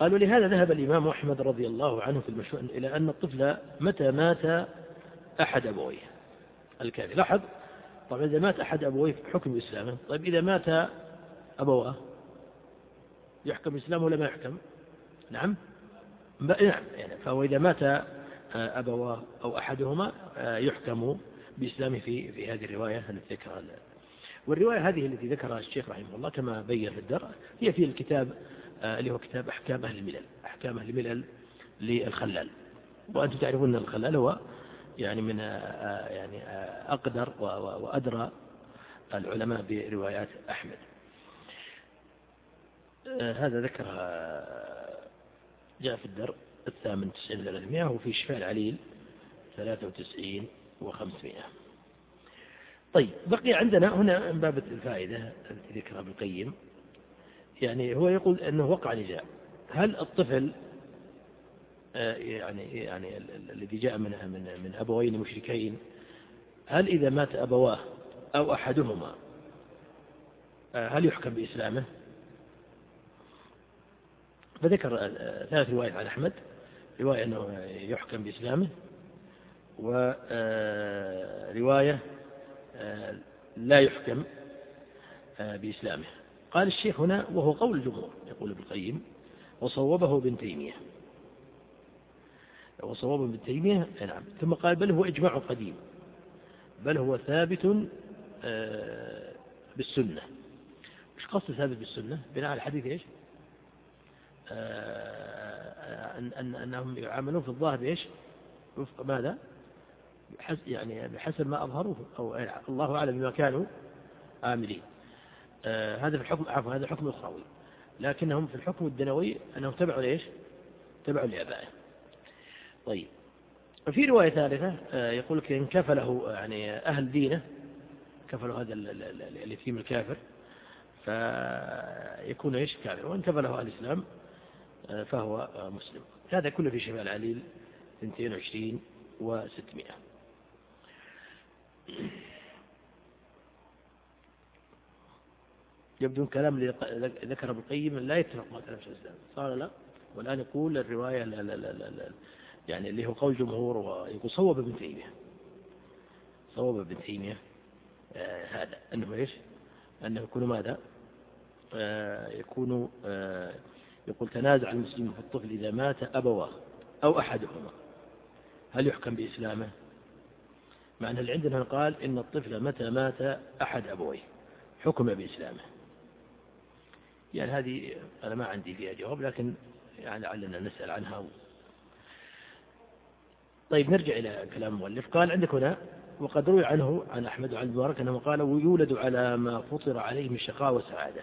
S2: قال ولهذا ذهب الإمام أحمد رضي الله عنه في المشروع إلى أن الطفل متى مات؟ أحد أبويه الكافي. لاحظ؟ طبعا إذا مات أحد أبويه حكم إسلامه طيب إذا مات أبواه يحكم إسلامه ولا ما يحكم؟ نعم. نعم يعني فهو إذا مات أبواه أو أحدهما يحكم بإسلامه في في هذه الرواية التي ذكرها. والرواية هذه التي ذكرها الشيخ رحمه الله كما بين في الدرء هي في الكتاب اللي هو كتاب أحكام أهل الملل أحكام أهل الملل للخلال. وأنتم تعرفون أن الخلال هو يعني من يعني أقدر وأدرى العلماء بروايات أحمد. هذا ذكرها جاء في الدرء الثامن تسعين ثلاثمائة وفي شفاء العليل ثلاثة وتسعين وخمسمائة. طيب بقي عندنا هنا من باب الفائدة التي ذكرها ابن القيم. يعني هو يقول أنه وقع نزاع هل الطفل آه، يعني يعني الذي جاء من من من أبوين مشركين هل إذا مات أبواه أو أحدهما آه، هل يحكم بإسلامه؟ فذكر آه، ثلاث روايات عن أحمد. رواية أنه يحكم بإسلامه ورواية آه، لا يحكم بإسلامه. قال الشيخ هنا وهو قول الجمهور يقول ابن القيم وصوبه ابن تيمية. وصوبه ابن تيمية نعم. ثم قال بل هو إجماع قديم. بل هو ثابت بالسنة. مش قصد ثابت بالسنة؟ بناء على الحديث إيش؟ آه، أن أن أنهم يعاملون في الظاهر بإيش؟ وفق ماذا؟ يعني بحسب ما أظهروه أو الله أعلم بما كانوا عاملين. آه، هذا في الحكم عفوا هذا حكم أخروي. لكنهم في الحكم الدنوي أنهم تبعوا لإيش؟ تبعوا لآبائهم طيب. وفي رواية ثالثة آه، يقول إن كفله يعني أهل دينه كفلوا هذا اليتيم الكافر فيكون إيش؟ كافر. وإن كفله أهل الإسلام فهو مسلم. هذا كله في شفاء العليل 22 و600 يبدو الكلام اللي ذكره ابن القيم لا يتفق مع كلام شيخ الإسلام. صار لا؟ والآن يقول الرواية لا لا لا لا لا يعني اللي هو قول جمهور ويقول صوب ابن تيمية. صوب ابن تيمية آه هذا. أنه إيش؟ أنه يكون ماذا؟ آه يكون آه يقول تنازع المسلمين في الطفل إذا مات أبواه أو أحدهما. هل يحكم بإسلامه؟ مع أن اللي عندنا قال إن الطفل متى مات أحد أبويه. حكم بإسلامه. يعني هذه أنا ما عندي فيها جواب لكن يعني لعلنا نسأل عنها طيب نرجع إلى كلام المؤلف. قال عندك هنا وقد روي عنه عن أحمد وعن المبارك أنه قال ويولد على ما فطر عليه من شقاء وسعادة.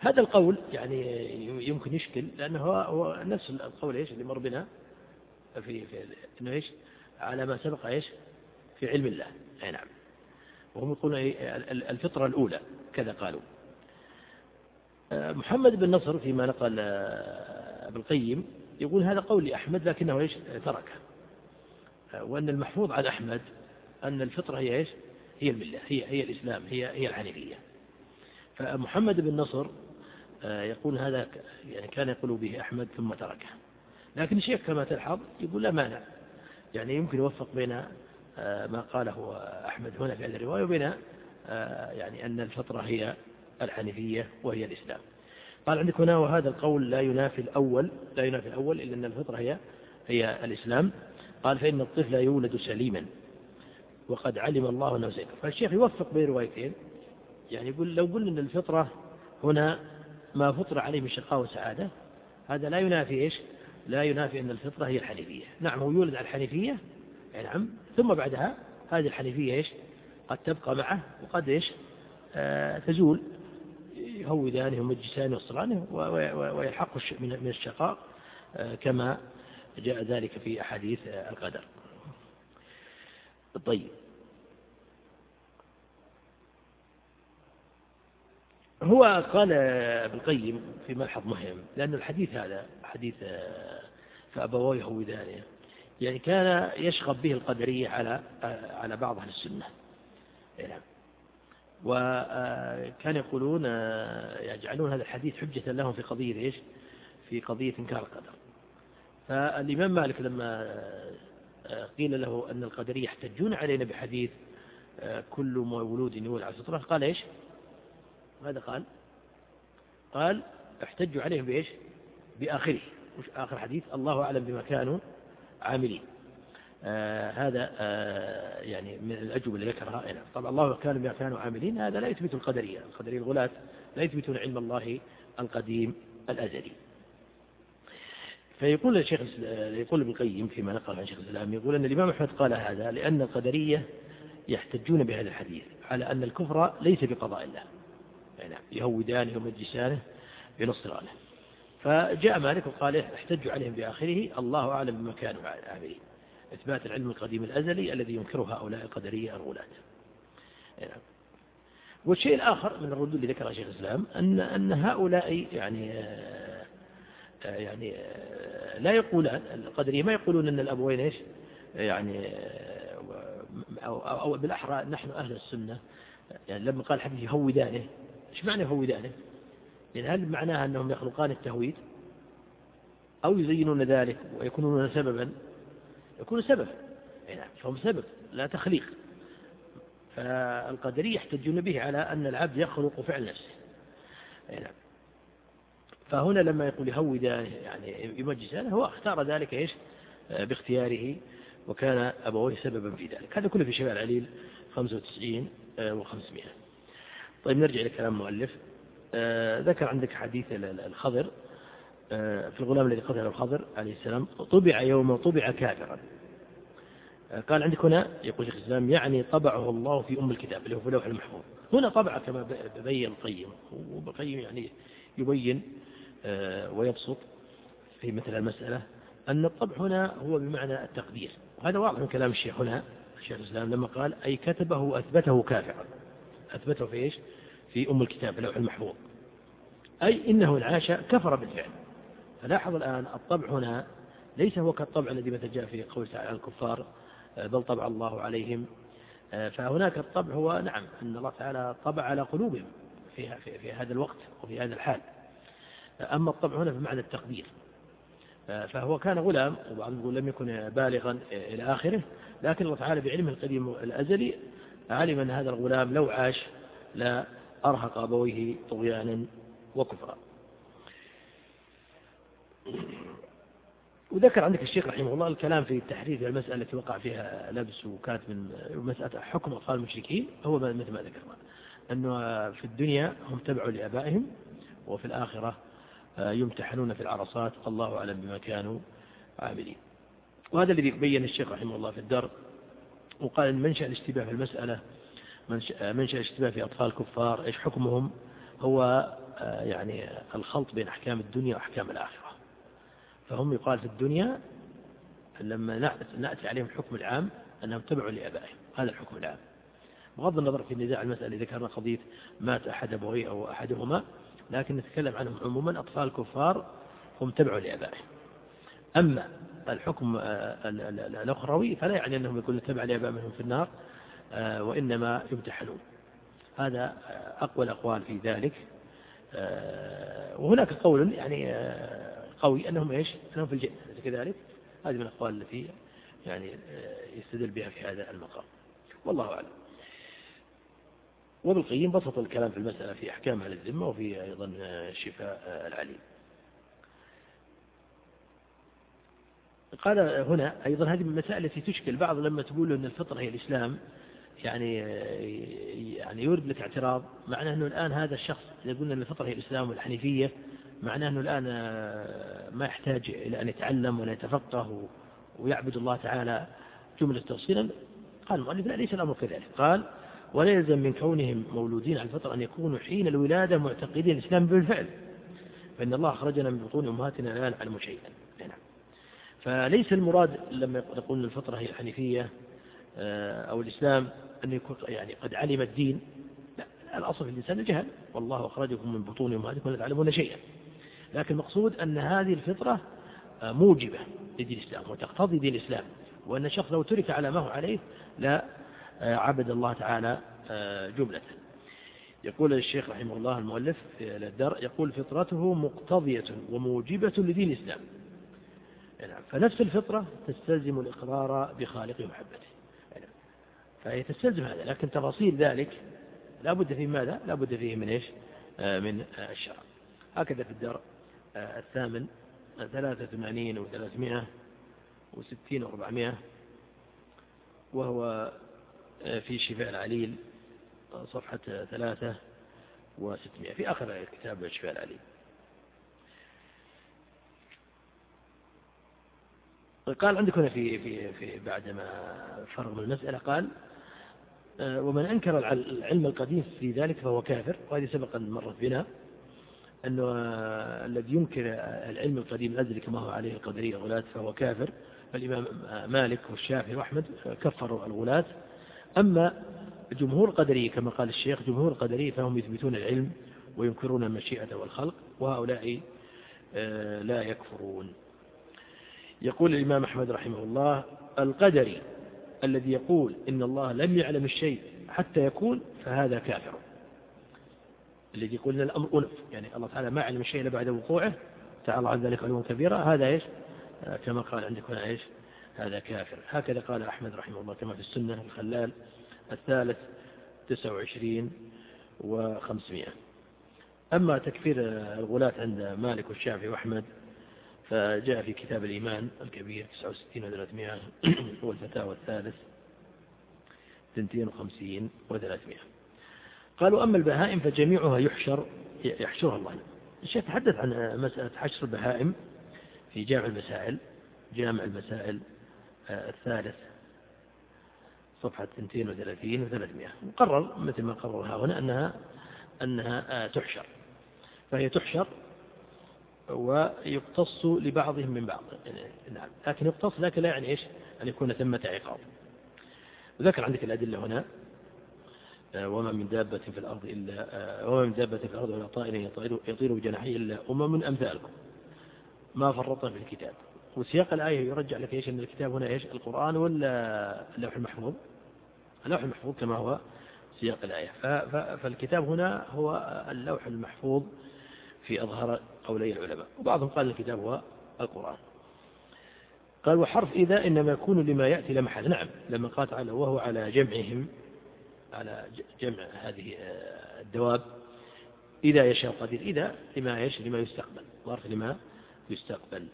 S2: هذا القول يعني يمكن يشكل لأنه هو, نفس القول إيش اللي مر بنا في, في إنه إيش؟ على ما سبق إيش؟ في علم الله. أي نعم. وهم يقولون إيه؟ الفطرة الأولى كذا قالوا. محمد بن نصر فيما نقل ابن القيم يقول هذا قول لأحمد لكنه إيش؟ تركه. وأن المحفوظ عن أحمد أن الفطرة هي إيش؟ هي الملة هي هي الإسلام هي هي الحنيفية. فمحمد بن نصر آه، يقول هذا يعني كان يقول به أحمد ثم تركه. لكن الشيخ كما تلحظ يقول لا مانع. يعني يمكن يوفق بين آه، ما قاله أحمد هنا في هذه الرواية وبين آه، يعني أن الفطرة هي الحنيفية وهي الإسلام. قال عندك هنا وهذا القول لا ينافي الأول لا ينافي الأول إلا أن الفطرة هي هي الإسلام. قال فإن الطفل يولد سليما وقد علم الله أنه فالشيخ يوفق بين روايتين. يعني يقول لو قلنا أن الفطرة هنا ما فطر عليه من شقاء وسعادة هذا لا ينافي إيش؟ لا ينافي أن الفطرة هي الحنيفية. نعم هو يولد على الحنيفية نعم ثم بعدها هذه الحنيفية إيش؟ قد تبقى معه وقد إيش؟ آه تزول. يهودانه ومجسانه وصلانه ويلحق من الشقاء آه كما جاء ذلك في أحاديث القدر. طيب. هو قال ابن القيم في ملحظ مهم لأن الحديث هذا حديث فأبواه يهودانه يعني كان يشغب به القدرية على على بعض أهل السنة. نعم وكان يقولون يجعلون هذا الحديث حجة لهم في قضية إيش؟ في قضية إنكار القدر. فالإمام مالك لما قيل له أن القدرية يحتجون علينا بحديث كل مولود يولد على الفطرة قال إيش؟ ماذا قال؟ قال احتجوا عليهم بإيش؟ بآخره. وش آخر حديث؟ الله أعلم بما كانوا عاملين. آه هذا آه يعني من الأجوبة اللي ذكرها يعني طبعا الله كان بما كانوا عاملين هذا لا يثبت القدرية. القدرية الغلاة لا يثبتون علم الله القديم الأزلي. فيقول الشيخ يقول ابن القيم فيما نقل عن شيخ الإسلام يقول أن الإمام أحمد قال هذا لأن القدرية يحتجون بهذا الحديث على أن الكفر ليس بقضاء الله. يعني يهودانه ومجسانه بنصرانه. فجاء مالك وقال احتجوا عليهم بآخره الله أعلم بما كانوا عاملين. إثبات العلم القديم الأزلي الذي ينكره هؤلاء القدرية الغلاة. نعم. والشيء الآخر من الردود اللي ذكرها شيخ الإسلام أن أن هؤلاء يعني يعني لا يقولان القدرية ما يقولون أن الأبوين إيش؟ يعني أو, أو بالأحرى نحن أهل السنة. يعني لما قال حديث يهودانه إيش معنى يهودانه؟ يعني هل معناها أنهم يخلقان التهويد؟ أو يزينون ذلك ويكونون سببا؟ يكون سبب. نعم فهم سبب لا تخليق. فالقدرية يحتجون به على أن العبد يخلق فعل نفسه. نعم. فهنا لما يقول يهود يعني يمجس هو اختار ذلك إيش؟ باختياره وكان أبويه سببا في ذلك. هذا كله في شفاء العليل 95 و500 طيب نرجع إلى كلام المؤلف آه، ذكر عندك حديث الخضر. في الغلام الذي قتله الخضر عليه السلام طبع يوم طبع كافرا. آه، قال عندك هنا يقول شيخ الإسلام يعني طبعه الله في أم الكتاب اللي هو في اللوح المحفوظ. هنا طبع كما بين القيم والقيم يعني يبين ويبسط في مثل المسألة أن الطبع هنا هو بمعنى التقدير. وهذا واضح من كلام الشيخ هنا الشيخ الإسلام لما قال أي كتبه وأثبته كافرا. أثبته في إيش؟ في أم الكتاب اللوح المحفوظ. أي إنه العاش كفر بالفعل. فلاحظ الآن الطبع هنا ليس هو كالطبع الذي مثل جاء في قول تعالى الكفار بل طبع الله عليهم. فهناك الطبع هو نعم أن الله تعالى طبع على قلوبهم في, في, في هذا الوقت وفي هذا الحال. أما الطبع هنا بمعنى التقدير. فهو كان غلام وبعضهم يقول لم يكن بالغا إلى آخره لكن الله تعالى بعلمه القديم الأزلي علم أن هذا الغلام لو عاش لا أرهق أبويه طغيانا وكفرا. وذكر عندك الشيخ رحمه الله الكلام في التحرير في المسألة التي وقع فيها لبس وكانت من مسألة حكم أطفال المشركين هو مثل ما ذكرنا أنه في الدنيا هم تبعوا لأبائهم وفي الآخرة يمتحنون في العرصات الله أعلم بما كانوا عاملين. وهذا الذي بين الشيخ رحمه الله في الدر وقال أن منشأ الاشتباه في المسألة منشأ الاشتباه في أطفال كفار إيش حكمهم؟ هو آه، يعني الخلط بين أحكام الدنيا وأحكام الآخرة. فهم يقال في الدنيا لما نأتي عليهم الحكم العام أنهم تبعوا لأبائهم هذا الحكم العام. بغض النظر في النزاع المسألة إذا ذكرنا قضية مات أحد أبويه أو أحدهما لكن نتكلم عنهم عموما أطفال كفار هم تبعوا لأبائهم. أما الحكم آه، الأخروي فلا يعني أنهم يكونون تبع لأبائهم في النار آه، وإنما يمتحنون. هذا أقوى الأقوال في ذلك. آه، وهناك قول يعني قوي أنهم إيش؟ أنهم في الجنة كذلك؟ هذه من الأقوال التي يعني يستدل بها في هذا المقام. والله أعلم. وبالقيم بسط الكلام في المسألة في أحكام أهل الذمة وفي أيضا شفاء العليم. قال هنا أيضا هذه من المسائل التي تشكل بعض لما تقول أن الفطرة هي الإسلام يعني يعني يورد لك اعتراض معناه أنه الآن هذا الشخص إذا قلنا أن الفطرة هي الإسلام والحنيفية معناه أنه الآن ما يحتاج إلى أن يتعلم ولا يتفقه ويعبد الله تعالى جملة تفصيلا. قال المؤلف لا ليس الأمر كذلك قال ولا يلزم من كونهم مولودين على الفطرة أن يكونوا حين الولادة معتقدين الإسلام بالفعل فإن الله أخرجنا من بطون أمهاتنا لا نعلم شيئا. نعم. فليس المراد لما نقول الفطرة هي الحنيفية آه، أو الإسلام أن يكون يعني قد علم الدين. لا الأصل في الإنسان الجهل. والله أخرجكم من بطون أمهاتكم لا تعلمون شيئا. لكن المقصود أن هذه الفطرة موجبة لدين الإسلام وتقتضي دين الإسلام وأن الشخص لو ترك على ما هو عليه لا عبد الله تعالى جملة يقول الشيخ رحمه الله المؤلف الدر يقول فطرته مقتضية وموجبة لدين الإسلام. نعم فنفس الفطرة تستلزم الإقرار بخالق محبته. نعم فهي تستلزم هذا لكن تفاصيل ذلك لا بد فيه ماذا؟ لا بد فيه من إيش؟ آه، من الشرع. هكذا في الدر آه، الثامن ثلاثة ثمانين وثلاثمائة وستين وأربعمائة وهو آه، في شفاء العليل صفحة ثلاثة وستمائة في آخر كتاب شفاء العليل. قال عندك هنا في في في بعد ما فرغ من المسألة قال آه، ومن أنكر العلم القديم في ذلك فهو كافر وهذه سبق أن مرت بنا. أنه الذي ينكر العلم القديم الأزلي كما هو عليه القدرية الغلاة فهو كافر فالإمام مالك والشافعي وأحمد كفروا الغلاة أما جمهور القدرية كما قال الشيخ جمهور القدرية فهم يثبتون العلم وينكرون المشيئة والخلق وهؤلاء آه، لا يكفرون. يقول الإمام أحمد رحمه الله القدري الذي يقول إن الله لم يعلم الشيء حتى يكون فهذا كافر. الذي يقول إن الأمر أنف. يعني الله تعالى ما علم الشيء إلا بعد وقوعه تعالى عن ذلك علوا كبيرا هذا إيش؟ آه، كما قال عندك هنا إيش؟ هذا كافر. هكذا قال أحمد رحمه الله كما في السنة الخلال الثالث تسع وعشرين وخمسمائة. أما تكفير الغلاة عند مالك والشافعي وأحمد فجاء في كتاب الإيمان الكبير 69 و 300 والفتاوى الثالث 52 و 300 قالوا أما البهائم فجميعها يحشر يحشرها الله. الشيخ تحدث عن مسألة حشر البهائم في جامع المسائل جامع المسائل الثالث صفحة 230 و 300 وقرر مثل ما قررها هنا أنها أنها تحشر. فهي تحشر ويقتص لبعضهم من بعض. نعم لكن يقتص لكن لا يعني إيش؟ أن يكون ثمة عقاب. وذكر عندك الأدلة هنا. آه، وما من دابة في الأرض إلا آه، وما من دابة في الأرض ولا طائر يطير, يطير بجناحيه إلا أمم أمثالكم. ما فرطنا في الكتاب. وسياق الآية يرجع لك إيش أن الكتاب هنا إيش؟ القرآن ولا اللوح المحفوظ؟ اللوح المحفوظ كما هو سياق الآية. فالكتاب هنا هو اللوح المحفوظ في أظهر قولي العلماء. وبعضهم قال الكتاب هو القرآن. قال وحرف إذا إنما يكون لما يأتي لمحل. نعم لما قال تعالى وهو على جمعهم. على جمع هذه آه، الدواب إذا يشاء قدير إذا لما يش لما يستقبل. ظرف لما يستقبل.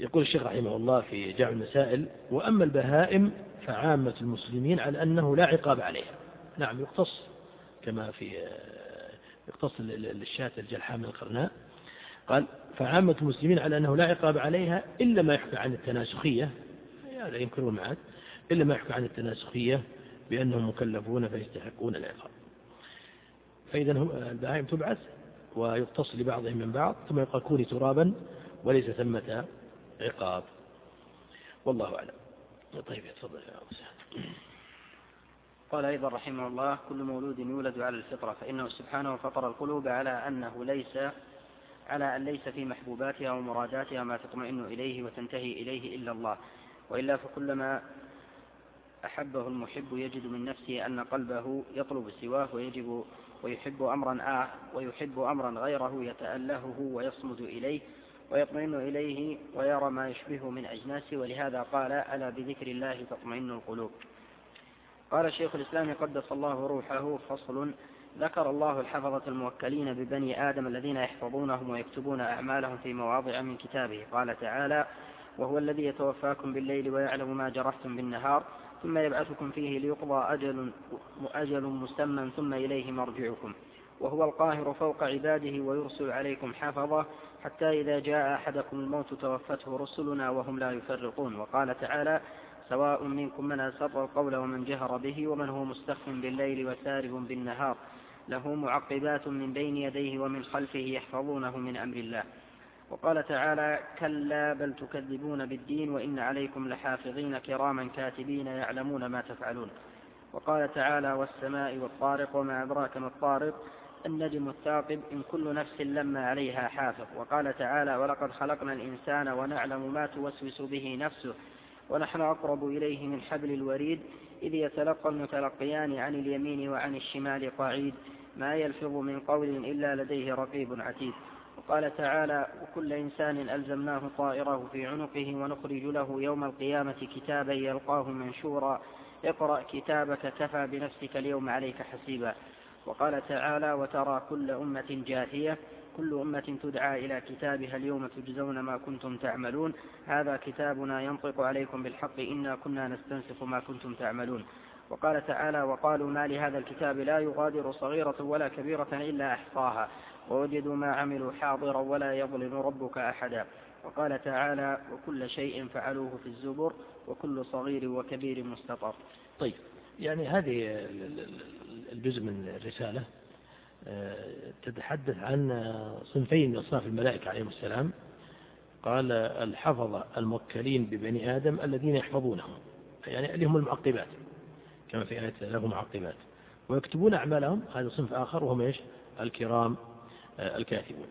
S2: يقول الشيخ رحمه الله في جامع المسائل وأما البهائم فعامة المسلمين على أنه لا عقاب عليها. نعم يقتص كما في آه، يقتص للشاة الجلحاء من القرناء. قال فعامة المسلمين على أنه لا عقاب عليها إلا ما يحكى عن التناسخية. هذا ينكرون معاد إلا ما يحكى عن التناسخية. بأنهم مكلفون فيستحقون العقاب. فإذا البهائم تبعث ويقتص لبعضهم من بعض ثم يقال كوني ترابا وليس ثمة عقاب. والله أعلم. طيب تفضل يا أبو
S1: قال أيضا رحمه الله كل مولود يولد على الفطرة فإنه سبحانه فطر القلوب على أنه ليس على أن ليس في محبوباتها ومراداتها ما تطمئن إليه وتنتهي إليه إلا الله. وإلا فكلما أحبه المحب يجد من نفسه أن قلبه يطلب سواه ويجب ويحب أمرا آه ويحب أمرا غيره يتألهه ويصمد إليه ويطمئن إليه ويرى ما يشبهه من أجناسه ولهذا قال ألا بذكر الله تطمئن القلوب. قال شيخ الإسلام قدس الله روحه فصل ذكر الله الحفظة الموكلين ببني آدم الذين يحفظونهم ويكتبون أعمالهم في مواضع من كتابه. قال تعالى وهو الذي يتوفاكم بالليل ويعلم ما جرحتم بالنهار ثم يبعثكم فيه ليقضى أجل, أجل مسمى ثم إليه مرجعكم. وهو القاهر فوق عباده ويرسل عليكم حفظة حتى إذا جاء أحدكم الموت توفته رسلنا وهم لا يفرقون. وقال تعالى سواء منكم من أسر القول ومن جهر به ومن هو مستخف بالليل وسارب بالنهار له معقبات من بين يديه ومن خلفه يحفظونه من أمر الله. وقال تعالى كلا بل تكذبون بالدين وإن عليكم لحافظين كراما كاتبين يعلمون ما تفعلون. وقال تعالى والسماء والطارق وما أدراك ما الطارق النجم الثاقب إن كل نفس لما عليها حافظ. وقال تعالى ولقد خلقنا الإنسان ونعلم ما توسوس به نفسه ونحن أقرب إليه من حبل الوريد إذ يتلقى المتلقيان عن اليمين وعن الشمال قعيد ما يلفظ من قول إلا لديه رقيب عتيد. وقال تعالى وكل إنسان ألزمناه طائره في عنقه ونخرج له يوم القيامة كتابا يلقاه منشورا. اقرأ كتابك كفى بنفسك اليوم عليك حسيبا. وقال تعالى وترى كل أمة جاثية كل أمة تدعى إلى كتابها اليوم تجزون ما كنتم تعملون. هذا كتابنا ينطق عليكم بالحق إنا كنا نستنسخ ما كنتم تعملون. وقال تعالى وقالوا ما لهذا الكتاب لا يغادر صغيرة ولا كبيرة إلا أحصاها. ووجدوا ما عملوا حاضرا ولا يظلم ربك أحدا. وقال تعالى وكل شيء فعلوه في الزبر وكل صغير وكبير مستطر.
S2: طيب يعني هذه الجزء من الرسالة تتحدث عن صنفين من أصناف الملائكة عليهم السلام. قال الحفظة الموكلين ببني آدم الذين يحفظونهم يعني اللي هم المعقبات كما في آية لهم معقبات. ويكتبون أعمالهم هذا صنف آخر وهم إيش؟ الكرام الكاتبون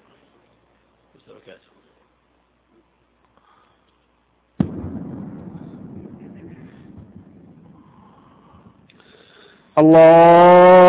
S3: الله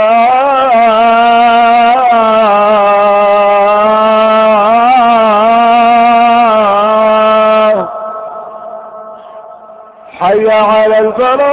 S3: على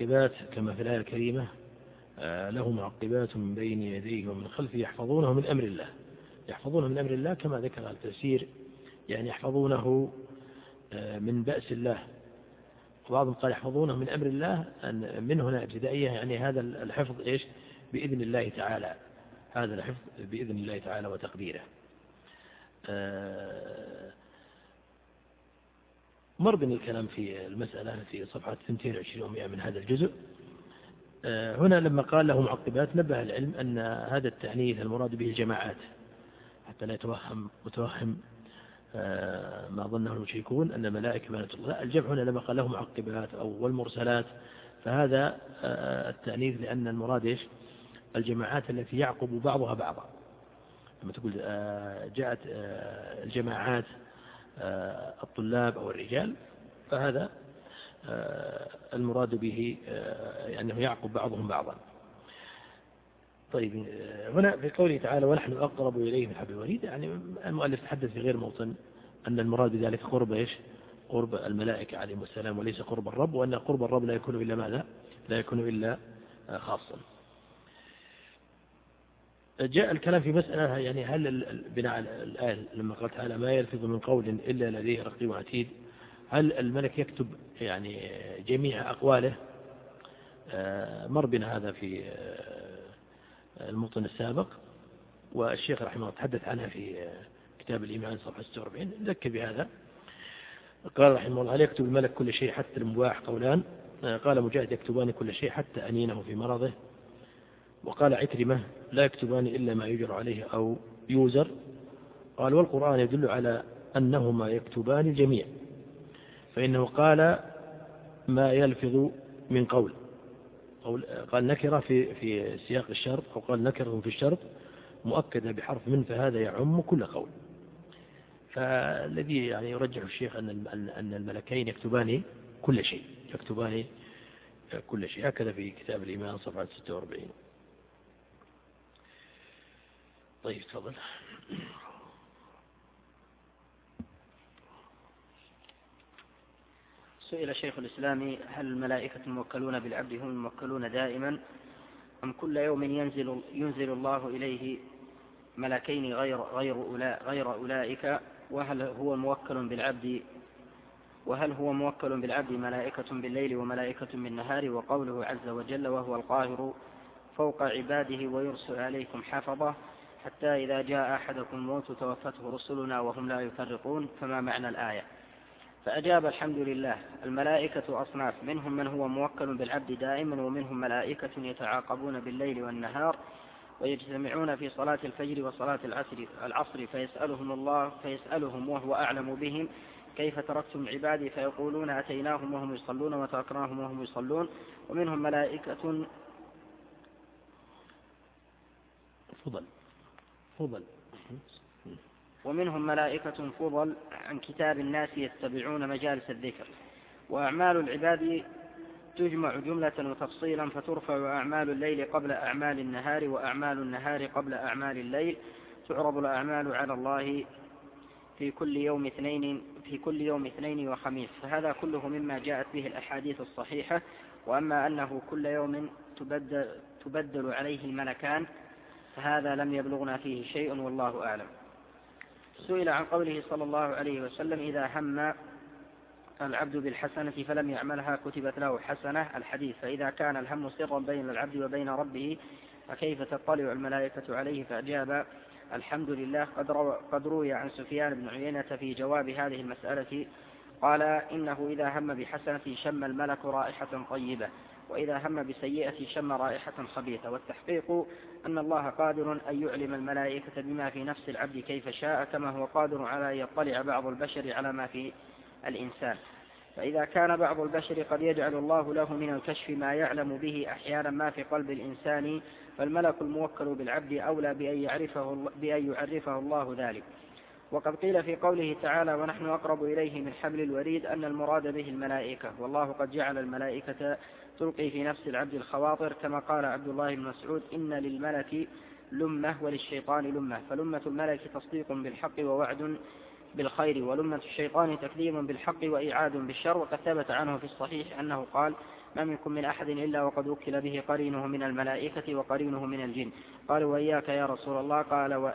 S2: المعقبات كما في الآية الكريمة له معقبات من بين يديه ومن خلفه يحفظونه من أمر الله. يحفظونه من أمر الله كما ذكر التفسير يعني يحفظونه من بأس الله. وبعضهم قال يحفظونه من أمر الله أن من هنا ابتدائية يعني هذا الحفظ إيش؟ بإذن الله تعالى. هذا الحفظ بإذن الله تعالى وتقديره. مر بنا الكلام في المسألة في صفحة 22 من هذا الجزء. هنا لما قال له معقبات نبه العلم أن هذا التعنيف المراد به الجماعات. حتى لا يتوهم متوهم ما ظنه المشركون أن ملائكة بنات الله. الجمع هنا لما قال له معقبات أو والمرسلات فهذا التأنيث لأن المراد إيش؟ الجماعات التي يعقب بعضها بعضا. لما تقول جاءت الجماعات الطلاب أو الرجال فهذا المراد به أنه يعقب بعضهم بعضا. طيب هنا في قوله تعالى ونحن أقرب إليه من حبل الوريد يعني المؤلف تحدث في غير موطن أن المراد بذلك قرب إيش؟ قرب الملائكة عليهم السلام وليس قرب الرب وأن قرب الرب لا يكون إلا ماذا؟ لا يكون إلا خاصا. جاء الكلام في مسألة يعني هل بناء الآية لما قال تعالى ما يلفظ من قول إلا لديه رقيب عتيد. هل الملك يكتب يعني جميع أقواله؟ آه، مر بنا هذا في آه، الموطن السابق والشيخ رحمه الله تحدث عنها في آه، كتاب الإيمان صفحة 46 ذكر بهذا. قال رحمه الله هل يكتب الملك كل شيء حتى المباح قولان؟ قال مجاهد يكتبان كل شيء حتى أنينه في مرضه. وقال عكرمة لا يكتبان إلا ما يجر عليه أو يوزر. قال والقرآن يدل على أنهما يكتبان الجميع. فإنه قال ما يلفظ من قول. قال نكرة في في سياق الشرط أو قال نكرة في الشرط مؤكدة بحرف من فهذا يعم كل قول. فالذي يعني يرجح الشيخ أن أن الملكين يكتبان كل شيء يكتبان كل شيء. هكذا في كتاب الإيمان صفحة 46 طيب تفضل.
S1: سئل شيخ الإسلام هل الملائكة الموكلون بالعبد هم الموكلون دائما؟ أم كل يوم ينزل, ينزل الله إليه ملكين غير, غير, غير أولئك؟ وهل هو موكل بالعبد وهل هو موكل بالعبد ملائكة بالليل وملائكة بالنهار؟ وقوله عز وجل وهو القاهر فوق عباده ويرسل عليكم حفظه. حتى إذا جاء أحدكم الموت توفته رسلنا وهم لا يفرقون فما معنى الآية؟ فأجاب الحمد لله الملائكة أصناف منهم من هو موكل بالعبد دائما ومنهم ملائكة يتعاقبون بالليل والنهار ويجتمعون في صلاة الفجر وصلاة العصر, العصر فيسألهم الله فيسألهم وهو أعلم بهم كيف تركتم عبادي؟ فيقولون أتيناهم وهم يصلون وتركناهم وهم يصلون ومنهم ملائكة
S2: فضل فضل.
S1: ومنهم ملائكة فضل عن كتاب الناس يتبعون مجالس الذكر. وأعمال العباد تجمع جملة وتفصيلا فترفع أعمال الليل قبل أعمال النهار وأعمال النهار قبل أعمال الليل. تعرض الأعمال على الله في كل يوم اثنين في كل يوم اثنين وخميس. فهذا كله مما جاءت به الأحاديث الصحيحة. وأما أنه كل يوم تبدل, تبدل عليه الملكان فهذا لم يبلغنا فيه شيء والله أعلم. سئل عن قوله صلى الله عليه وسلم إذا هم العبد بالحسنة فلم يعملها كتبت له حسنة الحديث. فإذا كان الهم سرا بين العبد وبين ربه فكيف تطلع الملائكة عليه؟ فأجاب الحمد لله. قد, روى قد روي عن سفيان بن عيينة في جواب هذه المسألة قال إنه إذا هم بحسنة شم الملك رائحة طيبة. وإذا هم بسيئة شم رائحة خبيثة. والتحقيق أن الله قادر أن يعلم الملائكة بما في نفس العبد كيف شاء كما هو قادر على أن يطلع بعض البشر على ما في الإنسان. فإذا كان بعض البشر قد يجعل الله له من الكشف ما يعلم به أحيانا ما في قلب الإنسان فالملك الموكل بالعبد أولى بأن يعرفه, بأن يعرفه الله ذلك. وقد قيل في قوله تعالى ونحن أقرب إليه من حبل الوريد أن المراد به الملائكة. والله قد جعل الملائكة تلقي في نفس العبد الخواطر كما قال عبد الله بن مسعود إن للملك لمة وللشيطان لمة فلمة الملك تصديق بالحق ووعد بالخير ولمة الشيطان تكذيب بالحق وإيعاد بالشر وقد ثبت عنه في الصحيح أنه قال ما منكم من أحد إلا وقد وكل به قرينه من الملائكة وقرينه من الجن قال وإياك يا رسول الله قال و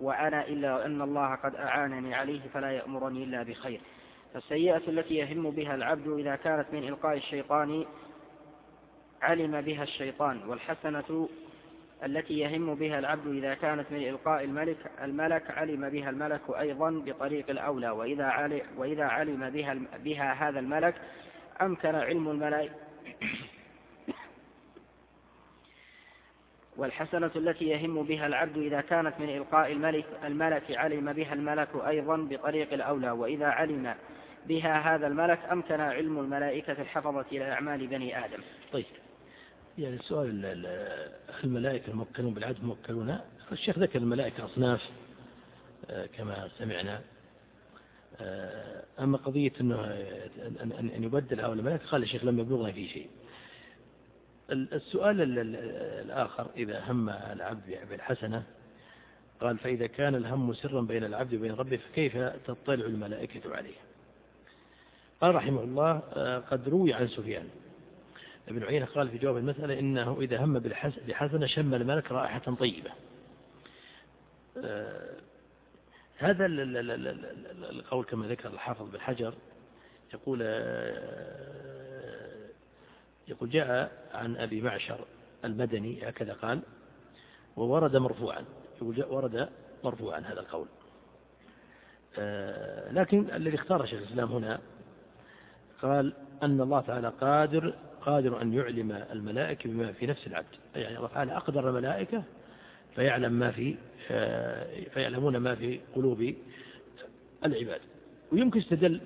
S1: وأنا إلا أن الله قد أعانني عليه فلا يأمرني إلا بخير فالسيئة التي يهم بها العبد إذا كانت من إلقاء الشيطان علم بها الشيطان والحسنة التي يهم بها العبد إذا كانت من إلقاء الملك الملك علم بها الملك أيضا بطريق الأولى. وإذا علم, وإذا علم بها, بها هذا الملك أمكن علم الملائكة والحسنة التي يهم بها العبد إذا كانت من إلقاء الملك الملك علم بها الملك أيضا بطريق الأولى. وإذا علم بها هذا الملك أمكن علم الملائكة الحفظة إلى أعمال بني آدم.
S2: طيب. يعني السؤال الملائكة الموكلون بالعبد موكلون الشيخ ذكر الملائكة أصناف آه، كما سمعنا. آه، أما قضية أنه أن يبدل هؤلاء الملائكة قال الشيخ لم يبلغنا في شيء. السؤال الآخر إذا هم العبد بالحسنة قال فإذا كان الهم سرا بين العبد وبين ربه فكيف تطلع الملائكة عليه؟ قال رحمه الله آه، قد روي عن سفيان. ابن عيينة قال في جواب المسألة إنه إذا هم بحسنة شم الملك رائحة طيبة. آه، هذا القول كما ذكر الحافظ بن حجر يقول آه، يقول جاء عن أبي معشر المدني هكذا قال وورد مرفوعا. يقول ورد مرفوعا هذا القول. آه، لكن الذي اختار شيخ الإسلام هنا قال أن الله تعالى قادر قادر أن يعلم الملائكة بما في نفس العبد. يعني الله تعالى أقدر الملائكة فيعلم ما في آه، فيعلمون ما في قلوب العباد. ويمكن استدل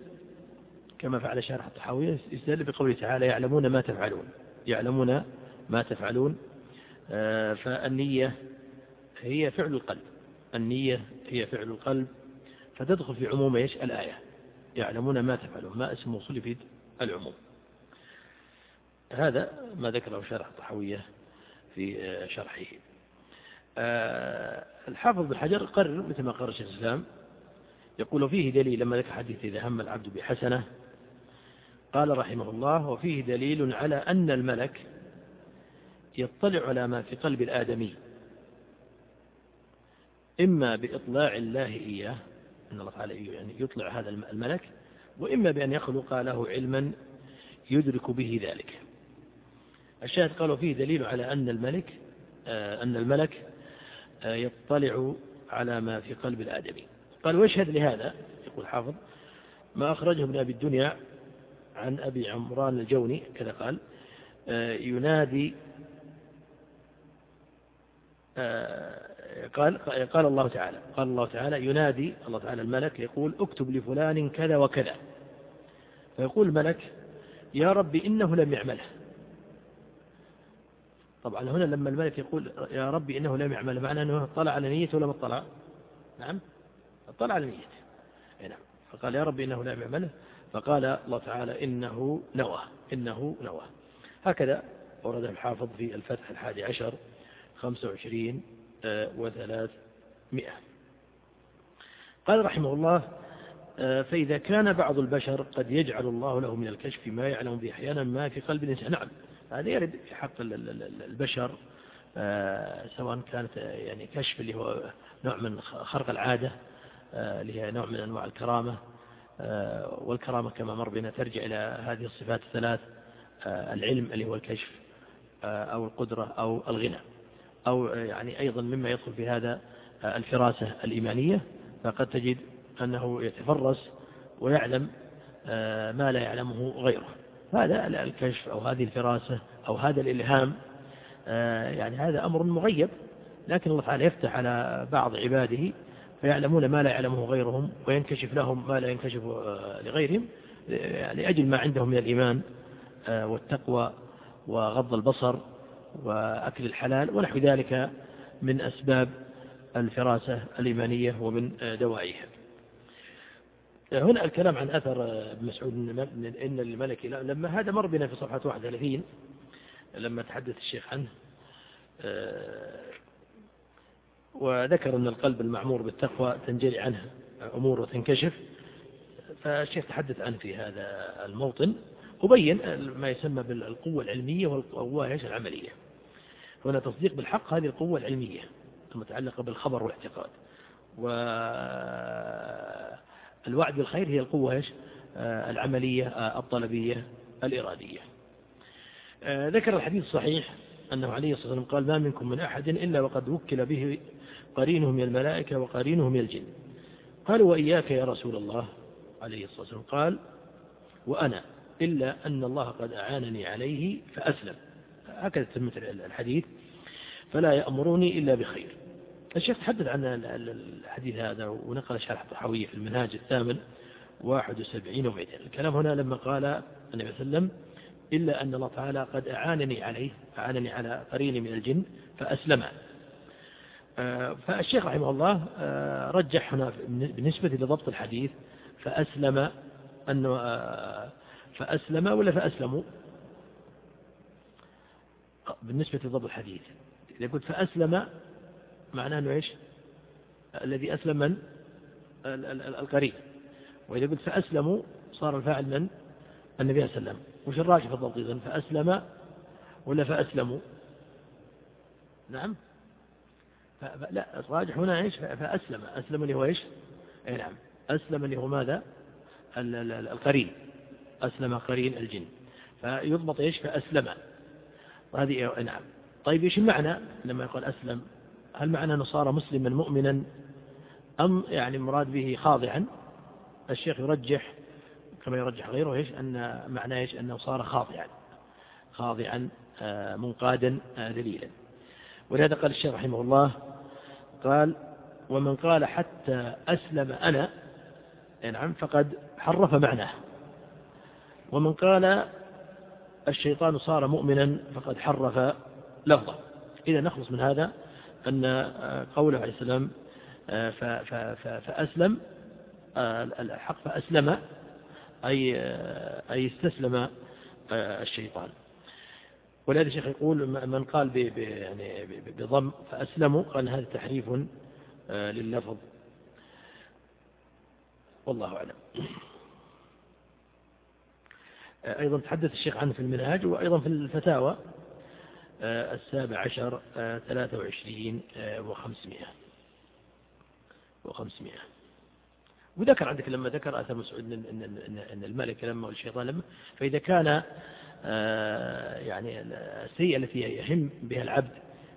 S2: كما فعل شارح الطحاوية استدل بقوله تعالى يعلمون ما تفعلون. يعلمون ما تفعلون. آه، فالنية هي فعل القلب. النية هي فعل القلب. فتدخل في عموم إيش؟ الآية. يعلمون ما تفعلون. ما اسم موصول يفيد العموم. هذا ما ذكره شرح الطحوية في آه، شرحه. آه، الحافظ بن حجر قرر مثل ما قرر شيخ الإسلام يقول فيه دليل لما ذكر حديث إذا هم العبد بحسنة قال رحمه الله وفيه دليل على أن الملك يطلع على ما في قلب الآدمي إما بإطلاع الله إياه أن الله تعالى يعني يطلع هذا الملك وإما بأن يخلق له علما يدرك به ذلك. الشاهد قالوا فيه دليل على أن الملك آه، أن الملك آه، يطلع على ما في قلب الآدمي. قال ويشهد لهذا يقول حافظ ما أخرجه ابن أبي الدنيا عن أبي عمران الجوني كذا قال آه، ينادي قال قال الله تعالى قال الله تعالى ينادي الله تعالى الملك يقول اكتب لفلان كذا وكذا. فيقول الملك يا رب إنه لم يعمله. طبعا هنا لما الملك يقول يا ربي إنه لم يعمل معنى أنه طلع على نيته ولا ما اطلع نعم اطلع على نيته. نعم. فقال يا ربي إنه لم يعمله فقال الله تعالى إنه نوى إنه نوى. هكذا ورد الحافظ في الفتح الحادي عشر خمسة وعشرين آه، وثلاثمائة. قال رحمه الله آه، فإذا كان بعض البشر قد يجعل الله له من الكشف ما يعلم به أحيانا ما في قلب الإنسان. نعم. هذا يرد في حق البشر آه، سواء كانت يعني كشف اللي هو نوع من خرق العادة اللي هي نوع من أنواع الكرامة والكرامة كما مر بنا ترجع إلى هذه الصفات الثلاث العلم اللي هو الكشف أو القدرة أو الغنى أو يعني أيضا مما يدخل في هذا الفراسة الإيمانية. فقد تجد أنه يتفرس ويعلم آه، ما لا يعلمه غيره. هذا الكشف أو هذه الفراسة أو هذا الإلهام آه، يعني هذا أمر مغيب لكن الله تعالى يفتح على بعض عباده فيعلمون ما لا يعلمه غيرهم وينكشف لهم ما لا ينكشف آه، لغيرهم لأجل ما عندهم من الإيمان والتقوى وغض البصر وأكل الحلال ونحو ذلك من أسباب الفراسة الإيمانية ومن دوائها. هنا الكلام عن أثر ابن مسعود إن الملك لما هذا مر بنا في صفحة 31 لما تحدث الشيخ عنه وذكر أن القلب المعمور بالتقوى تنجلي عنه أمور وتنكشف فالشيخ تحدث عنه في هذا الموطن وبين ما يسمى بالقوة العلمية والقوة العملية. هنا تصديق بالحق هذه القوة العلمية المتعلقة بالخبر والاعتقاد. والوعد بالخير هي القوة إيش؟ آه، العملية آه، الطلبية الإرادية. آه، ذكر الحديث الصحيح أنه عليه الصلاة والسلام قال ما منكم من أحد إلا وقد وكل به قرينه من الملائكة وقرينه من الجن. قالوا وإياك يا رسول الله. عليه الصلاة والسلام قال وأنا إلا أن الله قد أعانني عليه فأسلم. هكذا تمت الحديث. فلا يأمروني إلا بخير. الشيخ تحدث عن الحديث هذا ونقل شرح الطحاوية في المنهاج الثامن 71 و الكلام هنا لما قال النبي صلى الله عليه وسلم إلا أن الله تعالى قد أعانني عليه أعانني على قرين من الجن فأسلم. آه، فالشيخ رحمه الله آه، رجح هنا بالنسبة لضبط الحديث فأسلم أنه آه، فأسلم ولا فأسلموا بالنسبة لضبط الحديث. إذا قلت فأسلم معناه أنه إيش؟ الذي أسلم من؟ القريب. وإذا قلت فأسلموا صار الفاعل من؟ النبي صلى الله عليه وسلم. وش الراجح في إذن؟ فأسلم ولا فأسلموا؟ نعم. لا الراجح هنا إيش؟ فأسلم. أسلم اللي هو إيش؟ أي نعم. أسلم اللي هو ماذا؟ القرين. أسلم قرين الجن. فيضبط إيش؟ فأسلم. هذه نعم. طيب إيش المعنى لما يقول أسلم؟ هل معنى أنه صار مسلما مؤمنا؟ أم يعني مراد به خاضعا؟ الشيخ يرجح كما يرجح غيره إيش؟ أن معناه إيش؟ أنه صار خاضعا. خاضعا آه، منقادا آه، ذليلا. ولهذا قال الشيخ رحمه الله قال ومن قال حتى أسلم أنا نعم فقد حرف معناه. ومن قال الشيطان صار مؤمنا فقد حرف لفظه. إذا نخلص من هذا. أن آه، قوله عليه السلام آه، فأسلم آه، الحق فأسلم أي أي استسلم الشيطان. ولهذا الشيخ يقول من قال يعني بضم فأسلموا قال هذا تحريف لللفظ. والله أعلم. أيضا تحدث الشيخ عنه في المنهاج وأيضا في الفتاوى. السابع عشر آه، ثلاثة وعشرين آه، وخمسمائة. وخمسمائة. وذكر عندك لما ذكر أثر مسعود أن الملك لما والشيطان لما فإذا كان يعني السيئة التي يهم بها العبد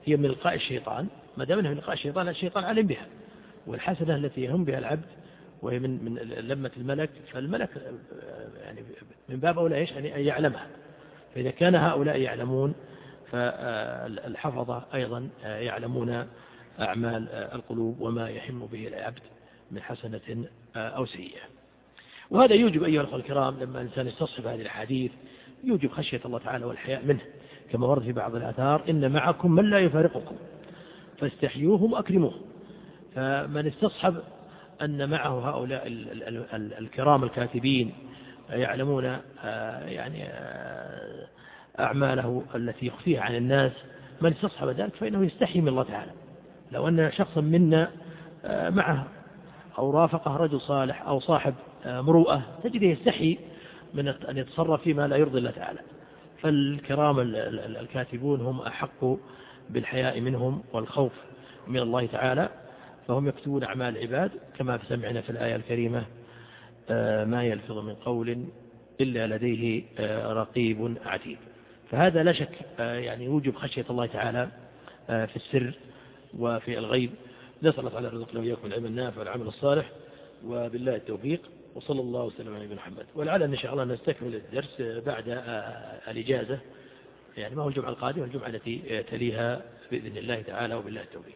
S2: هي من لقاء الشيطان. ما دام إنها من لقاء الشيطان الشيطان علم بها. والحسنة التي يهم بها العبد وهي من من لمة الملك فالملك يعني من باب أولى إيش؟ أن يعلمها. فإذا كان هؤلاء يعلمون فالحفظة أيضا يعلمون أعمال القلوب وما يهم به العبد من حسنة أو سيئة. وهذا يوجب أيها الأخوة الكرام لما الإنسان يستصحب هذه الأحاديث يوجب خشية الله تعالى والحياء منه كما ورد في بعض الآثار إن معكم من لا يفارقكم فاستحيوهم وأكرموه فمن استصحب أن معه هؤلاء الكرام الكاتبين يعلمون آه، يعني آه، أعماله التي يخفيها عن الناس من استصحب ذلك فإنه يستحي من الله تعالى. لو أن شخصا منا آه، معه أو رافقه رجل صالح أو صاحب مروءة تجده يستحي من أن يتصرف فيما لا يرضي الله تعالى. فالكرام الكاتبون هم أحق بالحياء منهم والخوف من الله تعالى فهم يكتبون أعمال العباد كما سمعنا في الآية الكريمة آه، ما يلفظ من قول إلا لديه آه، رقيب عتيد. فهذا لا شك آه، يعني يوجب خشية الله تعالى في السر وفي الغيب. نسأل الله تعالى رزقنا وإياكم العلم النافع والعمل الصالح وبالله التوفيق وصلى الله وسلم على نبينا محمد. ولعل إن شاء الله نستكمل الدرس بعد الإجازة. يعني ما هو الجمعة القادمة؟ الجمعة التي تليها بإذن الله تعالى وبالله التوفيق.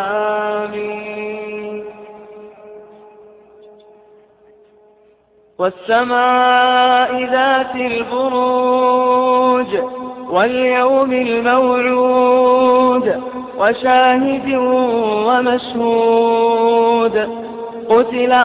S4: والسماء ذات البروج واليوم الموعود وشاهد ومشهود قتل